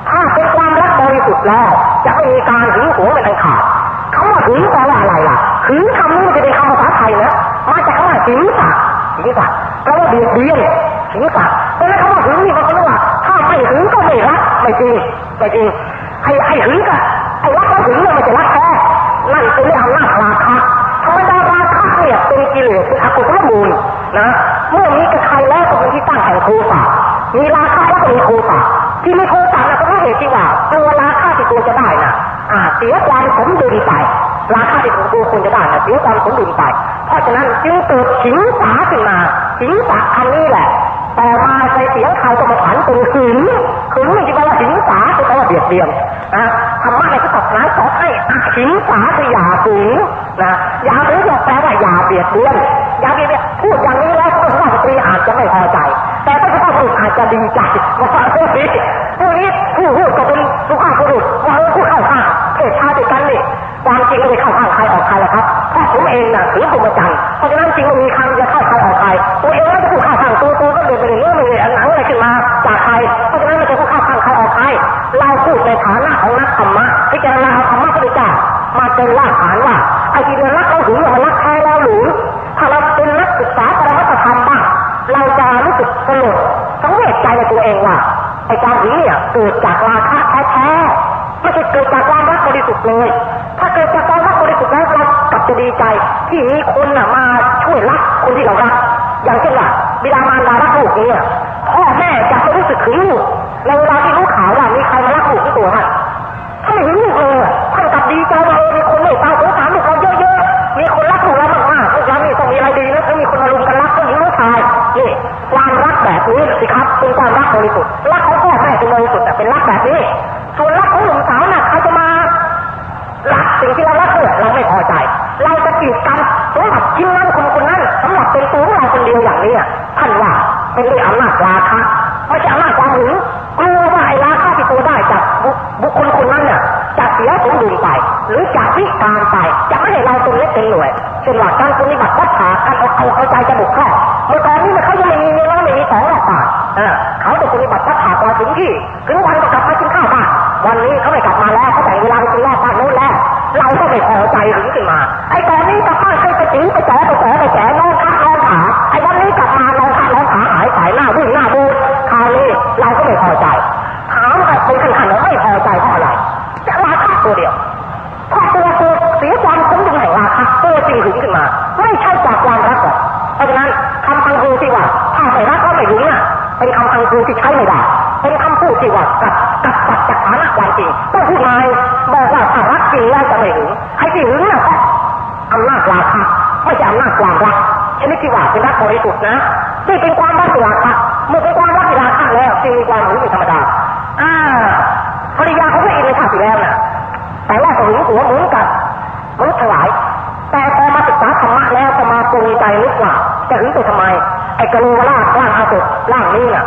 ถ้าเป็นความรักบริสุทธิ์แล้ว จะไม่มีการหึงหวงเป็นอันขาดคำว่าหึงแปลว่าอะไรล่ะ หึงคำนี้มันจะเป็นคำภาษาไทยนะมาจากคำว่าหิงสักหิงสักแปลว่าเบียดเบียนหิงสักเพราะนั้นคำว่าหึงนี่มันแปลว่าถ้าไม่หึงก็ไม่รักไม่จริงไม่จริงให้ให้หึงก็ไอ้รักแล้วหึงเนี่ยมันจะรักแท้นั่นเป็นเรื่องอำนาจราคะธรรมดาราคะเนี่ยเป็นกิเลสเป็นอกุศลมูลนะเมื่อมีกับใครแล้วก็เป็นที่ตั้งแห่งโทสะมีราคะแล้วก็มีโทสะที่ไม่โทสะนะก็เพราะเหตุที่ว่าตัวราคาที่ตัวจะได้น่ะอ่าเสียความสมดุลไป ราคาที่ตัวควรจะได้นะเสียความสมดุลไป เพราะฉะนั้นจึงเกิดหิงสาขึ้นมาหิงสาอันนี้แหละแต่มาใส่เสียงเขาก็มาผันเป็นหึงหึงจริงๆว่าหิงสาคือแปลว่าเบียดเบียนนะธรรมะในพระศาสนาสอนให้หิงสาคืออย่าฝืนนะอย่าฝืนแปลว่าอย่าเบียดเบียนอย่าเบียดเบียนพูดอย่างนี้แล้วพระสุภาพสตรีอาจจะไม่พอใจ แต่พระสุภาพบุรุษอาจจะดีใจว่าเรื่องนี้ผู้นี้ผู้พูดก็เป็นสุภาพบุรุษว่าผู้เข้าข้างเพศชาติด้วยกันนี่ ความจริงไม่ได้เข้าข้างใครออกใครหรอกครับเพราะผมเองน่ะถือผมประจันเพราะฉะนั้นจริงไม่มีคำจะเข้าใครออกใครตัวเองแล้วจะผู้ข้าข้างตัวตัวก็เดินไปเรื่อยๆเลยหนังอะไรขึ้นมาจากใครเพราะฉะนั้นไม่จะผู้เข้าข้างใครออกใครเราพูดในฐานะของนักธรรมะพิจารณาธรรมะพระเจ้ามาเป็นรากฐานว่าไอ้ที่เรารักเราหึงมันรักแท้เราหรือถ้าเราเป็นนักศึกษาปรมัตถธรรมบ้างเราจะรู้สึกสลดสังเวชใจในตัวเองว่าไอ้การหึงเนี่ยเกิดจากราคะแท้ๆไม่ใช่เกิดจากความรักบริสุทธิ์เลย เกิดจากความรักบริสุทธิ์แล้วเรากลับจะดีใจที่มีคนน่ะมาช่วยรักคนที่เรารักอย่างเช่นว่าบิดามารดารักลูกเนี่ยพ่อแม่จะไม่รู้สึกหึงลูกในเวลาที่รู้ข่าวว่ามีใครมารักลูกที่ตัวท่านถ้าไม่หึงลูกเลยท่านกลับดีใจว่ามีคนเมตตาสงสารลูกเราเยอะๆมีคนรักลูกเรามากๆลูกเรานี่ต้องมีอะไรดีนะถ้ามีคนมารุมกันรักผู้หญิงผู้ชายนี่ความรักแบบนี้สิครับเป็นความรักบริสุทธิ์รักของพ่อแม่เป็นบริสุทธิ์แต่เป็นรักแบบนี้ ส่วนรักของหนุ่มสาวน่ะเขาจะมา รัก สิ่งที่เรารักเนี่ยเราไม่พอใจ เราจะกีดกันสมบัติชิ้นนั้นคนคนนั้นสำหรับเป็นตัวของเราคนเดียวอย่างนี้ท่านว่าเป็นด้วยองอำนาจราคะไม่ใช่อำนาจความหึงกลัวว่าไอ้ราคะที่ตัวได้จากบุคคลคนนั้นเนี่ยจะเสียสมดุลไป หรือจะวิการไปจะไม่ให้เราตนเล็กเป็นหน่วยเช่นว่าการปฏิบัติวัดผาการเอาเอาเอาใจจะบุกเข้าเมื่อก่อนนี้มันเขายังไม่มีเงินแล้วไม่มีสองหลักบาทเขาจะปฏิบัติวัดผาก่อนถึงที่ถึงวันก็กลับมากินข้าวบ้านวันนี้เขาไม่กลับมาแล้วเขาแต่งเวลาไปกินเหล้าบ้านโน้นแล้ว เราก็ไม่พอใจถึงขึ้นมาไอ้ตอนนี้กลับบ้านไปไปจีไปแฉไปแฉไปแฉ นะนี่เป็นความรักราค่ะเมื่อเป็นความรักราคะแล้วจึงมีความหึงเป็นธรรมดาอ่าภรรยาเขาไม่อินในชาติที่แล้วนะแต่ว่าหึงหัวเหมือนกับมนุษย์ทั้งหลาย แต่พอมาศึกษาธรรมะแล้วจะมาปรุงใจลึกว่าจะหึงไปทำไมไอ้กระโหลกร่างร่างอาสุร่างนี้น่ะ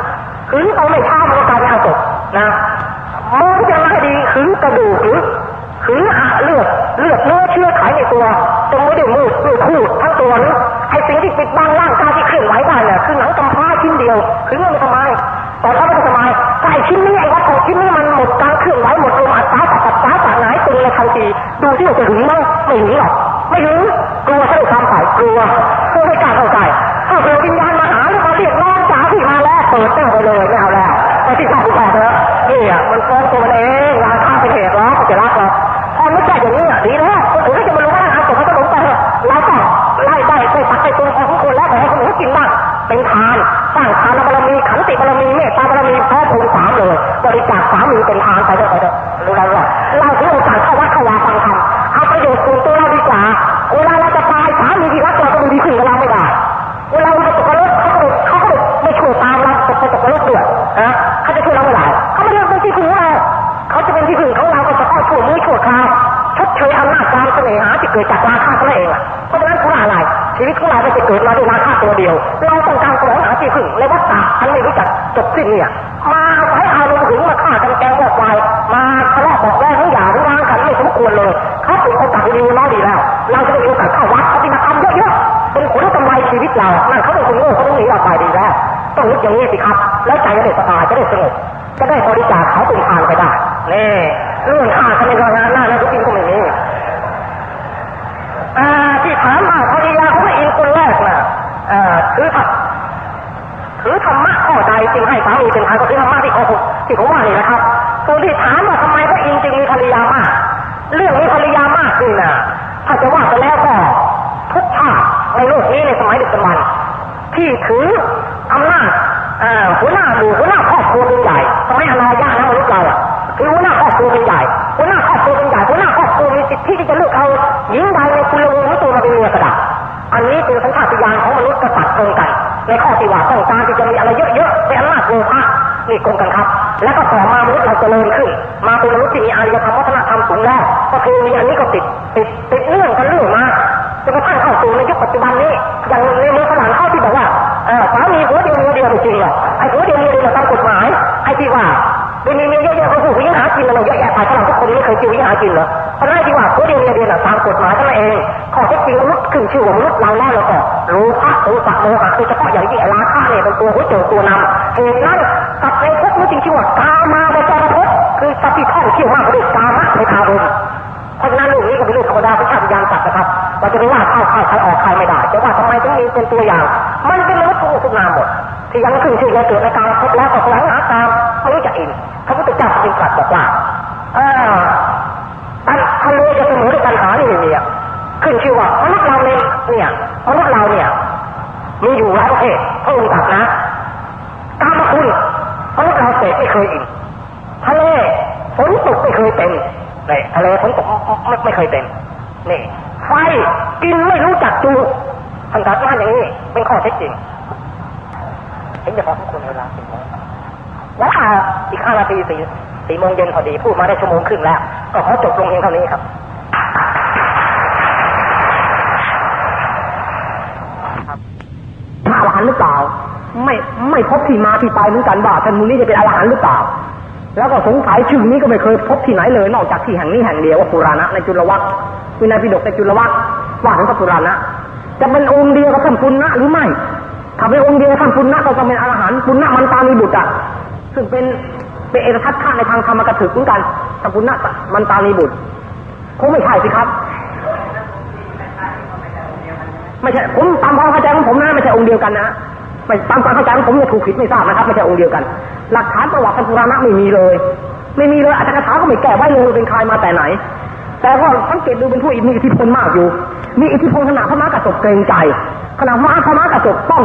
ทีดูที่จะหึงมั้งไม่หึงหรอกไม่หึงกลัวเขาความฝ่ายกลัวกลัวไม่กล้าเข้าใจถ้าเกิดวิญญาณมาหาหรือมาเรียกร้องจ๋าที่มาแล้วเปิดเต้าไปเลยไม่เอาแล้วไปที่ข้าผู้ชายเถอะนี่อะมันฟ้องตัวมันเอง และวันไม่รู้จักจบสิ้นเนี่ยมาใช้อารมณ์ถึงมาฆ่ากันแกงวกวายมาทะเลาะบอกแย่ทั้งอย่างร้างกันไม่สมควรเลยเขาเป็นโอกาสดีน้อยดีแล้ว เราจะได้มีโอกาสเข้าวัดปฏิบัติธรรมเยอะๆเป็นผลกำไรชีวิตเรานั่นเขาเป็นคนโง่เขาต้องหนีออกไปดีแล้วต้องนึกอย่างนี้สิครับ แล้วใจจะได้สบายจะได้สงบจะได้บริจาคเขาเป็นทานไปได้เน่เรื่องฆ่ากันในงานหน้านะทุกทีก็ไม่มีอ่าที่ถามมาภรรยาเขาไม่อินคนแรกนะอ่าคือ ถือธรรมะข้อใจจริงให้สามีเป็นทานก็คือธรรมะที่ของที่ผมว่านี่นะครับส่วนที่ถามว่าทำไมพระอินทร์จึงมีภรรยามาก เรื่องมีภรรยามากนี่นะถ้าจะว่าไปแล้วก็ทุกชาติในโลกนี้ในสมัยดึกดำบรที่ถืออำนาจหัวหน้าหมู่หัวหน้าครอบครัวเป็นใหญ่สมัยอนาญานะมนุษย์เราอะคือหัวหน้าครอบครัวเป็นใหญ่หัวหน้าครอบครัวเป็นใหญ่หัวหน้าครอบครัวมีสิทธิที่จะเลือกเอาหญิงใดในคุณลงของตัวมาเป็นเมียก็ได้ ที่ว่าต้องการที่จะมีอะไรเยอะๆเป็นอำนาจโลภะนี่กงกันครับ แล้วก็ต่อมามนุษย์เราเจริญขึ้น มาเป็นมนุษย์ที่มีอารยธรรมวัฒนธรรมสูงแล้วก็คือมีอันนี้ก็ติดติดติดเรื่องกันเรื่องมาจนกระทั่งเข้าสู่ในยุคปัจจุบันนี้อย่างในเมืองฝรั่งเขาที่บอกว่าเออสามีหัวเดียวเมียเดียวจริงหรอไอ้หัวเดียวเมียเดียวตามกฎหมายไอ้ที่ว่ามีมีมีเยอะๆเขาพูดวิหากินอะไรเยอะแยะไปฝรั่งทุกคนไม่เคยจิววิหากินเหรอ เพราะนั่นที่ว่าหัวเดียวเมียเดียวตามกฎหมายเท่านั้นเองข้อเท็จจริงมนุษย์ขึ้นชื่อว่ามนุษย์เราแล้วแล้วก็รู้พระโอสะโมหะโดยเฉพาะอย่างยิ่งราคะเนี่ยเป็นตัวหัวโจกตัวนำเหตุนั้นกับในพวกนี้จริงๆว่ากามาบจารพคือสัตว์ที่ท่องเที่ยวมากกว่าด้วยกามะในคารมเพราะฉะนั้นเรื่องนี้ก็เป็นเรื่องธรรมดาเป็นชาติยานสัตว์นะครับเราจะไปว่าเข้าใครใครออกใครไม่ได้จะว่าทำไมถึงมีเป็นตัวอย่าง มันเป็นมนุษย์ทุกทุกนามหมดที่ยังขึ้นชื่อในเกิดในการพบแล้วก็แสวงหาตามไม่รู้จักอินพระพุทธเจ้าจึงตรัสบอกว่าอ่า ทะเลจะเสมอด้วยปัญหานี่ไม่มีอะขึ้นชื่อว่ามนุษย์เราเนี่ยเนี่ยมนุษย์เราเนี่ย มีอยู่หลายประเภทพระองค์ตรัสนะกามคุณมนุษย์เราเสพไม่เคยอิ่มทะเลฝนตกไม่เคยเต็มนี่ทะเลฝนตกไม่ไม่เคยเต็มนี่ไฟกินไม่รู้จักจูท่านตรัสมาอย่างนี้เป็นข้อเท็จจริงเห็นจะพอทุกคนเวลาสี่โมง แล้วอีกห้านาทีสี่สี่โมงเย็นพอดีพูดมาได้ชั่วโมงครึ่งแล้ว ก็ขอจบลงเพียงเท่านี้ครับพระอรหันต์หรือเปล่า ไม่ไม่พบที่มาที่ไปเหมือนกันว่าท่านมูลนี้จะเป็นอรหันต์หรือเปล่า แล้วก็สงสัยชื่อนี้ก็ไม่เคยพบที่ไหนเลย นอกจากที่แห่งนี้แห่งเดียวว่าปุราณะในจุลวัควินัยปิฎกในจุลวัคว่าถึงพระปุราณะจะเป็นองค์เดียวกับท่านปุณณะหรือไม่ ถ้าเป็นองค์เดียวกับท่านปุณณะก็ต้องเป็นอรหันต์ปุณณะมันตามีบุตรอะ ซึ่งเป็นเป็นเอกทัศน์ข้าในทางธรรมกถึกเหมือนกันท่านปุณะมันตามีบุตรคงไม่ใช่สิครับ ไม่ใช่ผมตามความเข้าใจของผมนะไม่ใช่องค์เดียวกันนะไม่ตามความเข้าใจของผมจะถูกผิดไม่ทราบนะครับ ไม่ใช่องค์เดียวกัน หลักฐานประวัติพุราณะไม่มีเลย ไม่มีเลยอาจารย์คาถาก็ไม่แก้ไว้เลยเป็นใครมาแต่ไหน แต่ว่าสังเกตดูเป็นผู้มีอิทธิพลมากอยู่ มีอิทธิพลขนาดพระมากระจกเกรงใจขนาดพระพระมากระจกต้อง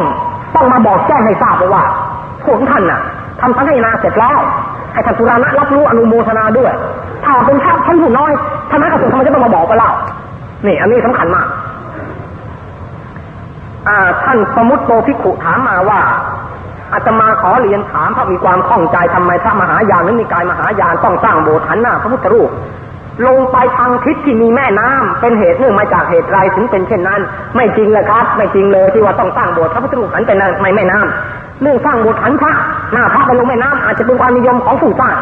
ต้องมาบอกแจ้งให้ทราบว่าพวกท่านน่ะ ทำสังฆนาเสร็จแล้วให้ท่านสุรานะรับรู้อนุโมทนาด้วย ถ้าเป็นท่านผู้น้อยท่านมหากระจกทำไมจะต้องมาบอกไปเล่านี่ อันนี้สำคัญมากท่านสมุตโตพิขุถามมาว่าอาตมาขอเรียนถามพระมีความข้องใจทำไมพระมหายานหรือมีกายมหายานต้องสร้างโบสถ์หันหน้าพระพุทธรูปลงไปทางทิศที่มีแม่น้ำเป็นเหตุเนื่องมาจากเหตุไรถึงเป็นเช่นนั้น ไม่จริงเลยครับ ไม่จริงเลยที่ว่าต้องสร้างโบสถ์พระพุทธรูปหันไปไม่แม่น้ำ เรื่องสร้างโบสถ์หันพระหน้าพระไปลงแม่น้ำอาจจะเป็นความนิยมของผู้สร้าง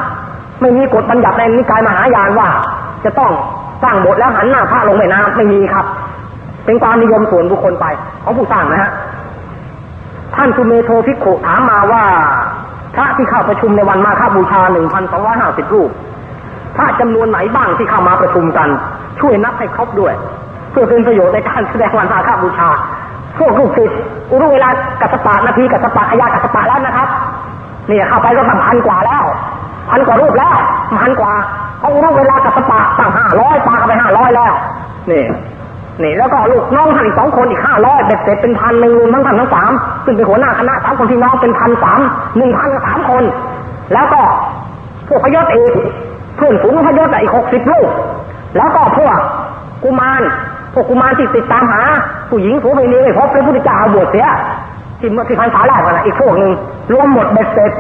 ไม่มีกฎบัญญัติในนิกายมหายานว่า จะต้องสร้างโบสถ์แล้วหันหน้าพระลงแม่น้ำไม่มีครับ เป็นความนิยมส่วนบุคคลไปของผู้สร้างนะฮะท่านสุเมโทพิกขุถามมาว่าพระที่เข้าประชุมในวันมาฆบูชาหนึ่งพันสองร้อยห้าสิบรูปพระจำนวนไหนบ้างที่เข้ามาประชุมกัน ช่วยนับให้ครบด้วย เพื่อเป็นประโยชน์ในการแสดงวันมาฆบูชา พวกลูกศิษย์อุรุเวลากัสปะนาทีกัสปะอายากัสปะแล้วนะครับเนี่ยเข้าไปก็ตั้งพันกว่าแล้ว พันกว่ารูปแล้วพันกว่าเขาอุรุเวลากัสปะตั้งห้าร้อยปาเข้าไปห้าร้อยแล้วนี่นี่แล้วก็ลูกน้องท่านอีกสองคนอีกห้าร้อยเบ็ดเสร็จเป็นพันหนึ่งรวมทั้งท่านทั้งสามซึ่งเป็นหัวหน้าคณะสามคนที่น้องเป็นพันสามหนึ่งพันสามคน แล้วก็พวกพยศเอกเพื่อนฝูงพยศอีกหกสิบลูกแล้วก็พวกกุมาร พวกกุมารที่ติดตามหา ผู้หญิงผู้ไม่มีไม่พบเป็นผู้ที่จะเอาบวชเสียที่เมื่อที่พันษาแรกนะอีกพวกหนึ่งรวมหมดเบ็ดเสร็จ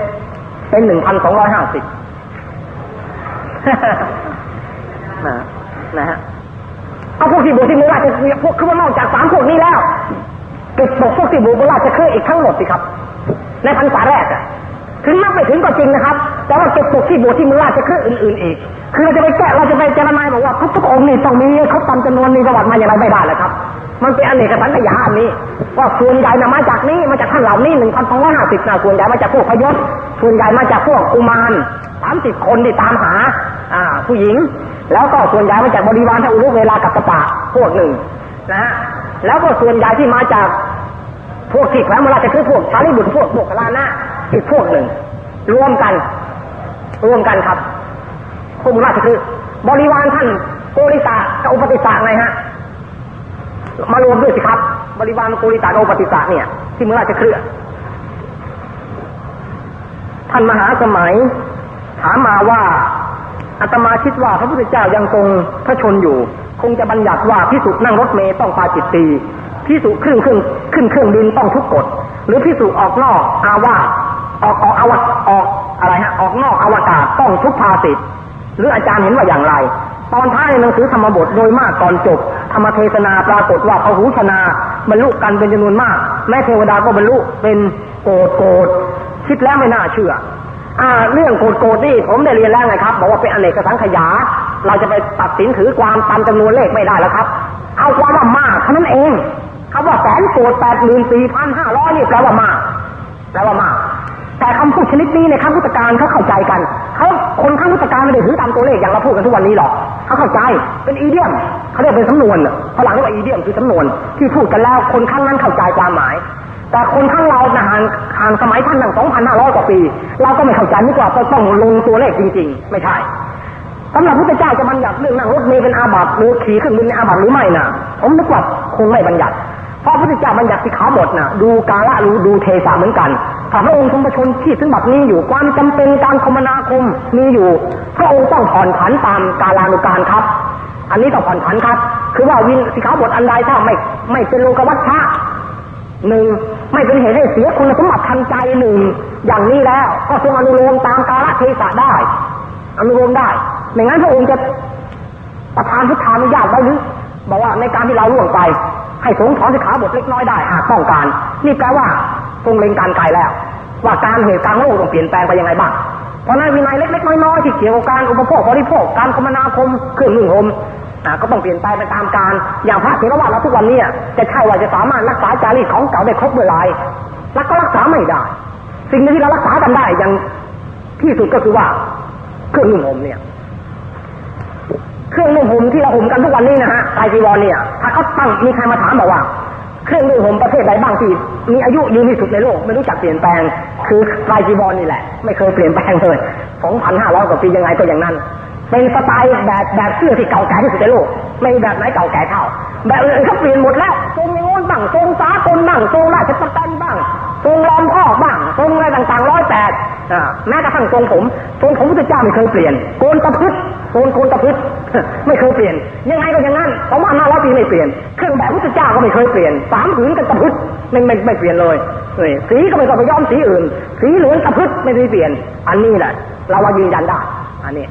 เป็นหนึ่งพันสองร้อยห้าสิบนะนะฮะเอาพวกที่บวชที่มือราชพวกคือว่านอกจากสามพวกนี้แล้วเก็บตกพวกที่บวชมือราชเคยอีกทั้งหมดสิครับ ในพรรษาแรกอะถึงนับไปถึงก็จริงนะครับ แต่ว่าเก็บที่บวชที่มือราชเคยอื่นๆอีก คือเราจะไปแก้เราจะไปเจรนายบอกว่าทุกๆองค์นี่ต้องมีเขาตามจำนวนมีประวัติมาอย่างไรไม่ได้เลยครับ มันเป็นอเนกสัญญาอันนี้ว่าส่วนใหญ่นะมาจากนี้มาจากท่านเหล่านี้หนึ่งพันสองร้อยห้าสิบนะส่วนใหญ่มาจากพวกพยศส่วนใหญ่มาจากพวกอุมารสามสิบคนที่ตามหา อ่า ผู้หญิง แล้วก็ส่วนใหญ่มาจากบริวารท่านอุรุเวลากับกระปะพวกหนึ่งนะฮะแล้วก็ส่วนใหญ่ที่มาจากพวกที่แคว้นมราชคือพวกชาลิบุตรพวกพวกลานะอีกพวกหนึ่ง รวมกัน รวมกันครับพวกมราชคือบริวารท่านโกริตากับอุปติสาไงฮะมารวมด้วยสิครับ บริวารโกริตากับอุปติสาเนี่ย ที่มราชเครือท่านมหาสมัย ถามมาว่าอาตมาคิดว่าพระพุทธเจ้ายังทรงพระชนอยู่ คงจะบัญญัติว่าพิสุนั่งรถเมย์ต้องปาจิตตีพิสุขึ้นขึ้นขึ้นเครื่องบินต้องทุกกฎหรือพิสุออกนอกอาวาออกออกอาวออก อะไรฮะออกนอกอวกาศต้องทุกภาสิทธ์หรืออาจารย์เห็นว่าอย่างไร ตอนท้ายในหนังสือธรรมบทโดยมากตอนจบ ธรรมเทศนาปรากฏว่าพหูชนาบรรลุกันเป็นจำนวนมาก แม้เทวดาก็บรรลุเป็นโกดโกดคิดแล้วไม่น่าเชื่ออ่าเรื่องโกดโกดนี่ผมได้เรียนแล้วไงครับบอกว่าเป็นอเนกสังขยา เราจะไปตัดสินถือความตามจำนวนเลขไม่ได้แล้วครับ เอาความว่ามากเท่านั้นเองคำว่าแสนโกดแปดหมื่นสี่พันห้าร้อยนี่แปลว่ามากแปลว่ามาก แต่คำพูดชนิดนี้ในข้างพุทธการเขาเข้าใจกันเขาคนข้างพุทธการไม่ได้ถือตามตัวเลขอย่างเราพูดกันทุกวันนี้หรอกเขาเข้าใจเป็นอีเดียมเขาเรียกเป็นสำนวนฝรั่งเรียกว่าอีเดียมคือสำนวน ที่พูดกันแล้วคนข้างนั้นเข้าใจความหมาย แต่คนข้างเราห่างห่างสมัยท่านหนึ่งสองพันห้าร้อยกว่าปี เราก็ไม่เข้าใจนี่กว่าต้องลงตัวเลขจริง ๆ ไม่ใช่สำหรับพระเจ้าจะบัญญัติเรื่องนั่งรถเมล์เป็นอาบัติหรือขี่เครื่องบินในอาบัติหรือไม่น่ะผมนึกว่าคงไม่บัญญัติเพราะพระเจ้าบัญญัติสิขาบทน่ะดูกาละรู้ดูเทสะเหมือนกัน ถ้าพระองค์ทรงประชนที่ถึงบัดนี้อยู่ความจำเป็นการคมนาคมมีอยู่พระองค์ต้องผ่อนผันตามกาลานุการครับ อันนี้ต้องผ่อนผันครับ คือว่าวินสิขาบทอันใดถ้าไม่ไม่เป็นโลกวัชชะหนึ่งไม่เป็นเหตุให้เสียคุณสมบัติทันใจหนึ่งอย่างนี้แล้วก็ทรงอนุโลมตามกาลเทศะได้ อนุโลมได้ไม่งั้นพระองค์จะประทานพุทธานุญาตไว้หรือบอกว่าในการที่เราล่วงไป ให้สงถอนสิขาบทเล็กน้อยได้หากต้องการ นี่แปลว่า ทรงเล็งการไกลแล้ว ว่าการเหตุการณ์โลกต้องเปลี่ยนแปลงไปยังไงบ้าง เพราะนั้นวินัยเล็กๆน้อยๆที่เกี่ยวกับการอุปโภคบริโภคการคมนาคมเครื่องนุ่งห่มก็ต้องเปลี่ยนแปลงไปตามการ อย่างพระเถรวาทเราทุกวันนี้จะใช่ว่าจะสามารถรักษาจารีตของเก่าได้ครบเมื่อไรรักก็รักษาไม่ได้ สิ่งที่เรารักษากันได้อย่างที่สุดก็คือว่าเครื่องนุ่งห่มเนี่ย เครื่องนุ่งห่มที่เราห่มกันทุกวันนี้นะฮะไตรจีวรเนี่ย ถ้าเขาตั้งมีใครมาถามบอกว่า เครื่องนุ่งห่มประเทศใดบ้างที่มีอายุยืนที่สุดในโลกไม่รู้จักเปลี่ยนแปลง คือไตรจีวรนี่แหละ ไม่เคยเปลี่ยนแปลงเลยสองพันห้าร้อยกว่าปียังไงก็อย่างนั้น เป็นสไตล์แบบแบบเสื้อที่เก่าแก่ที่สุดในโลก ไม่แบบไหนเก่าแก่เท่า แบบอื่นเขาเปลี่ยนหมดแล้วทรงย่างงนบ้างทรงสาคนบ้างทรงราชประกันบ้างทรงลอมพ่อบ้างทรงอะไรต่างๆร้อยแปด แม้กระทั่งทรงผมทรงผมพระเจ้าไม่เคยเปลี่ยนโกนตะพึดโกนโกนตะพึดไม่เคยเปลี่ยน ยังไงก็อย่างนั้นเพราะว่าห้าร้อยปีไม่เปลี่ยนเครื่องแบบพระเจ้าก็ไม่เคยเปลี่ยนสามผืนกันตะพึดไม่ไม่ไม่เปลี่ยนเลยสีก็ไม่ต้องไปย้อมสีอื่น สีเหลืองตะพึดไม่ได้เปลี่ยน อันนี้แหละเราว่ายืนยันได้ อันนี้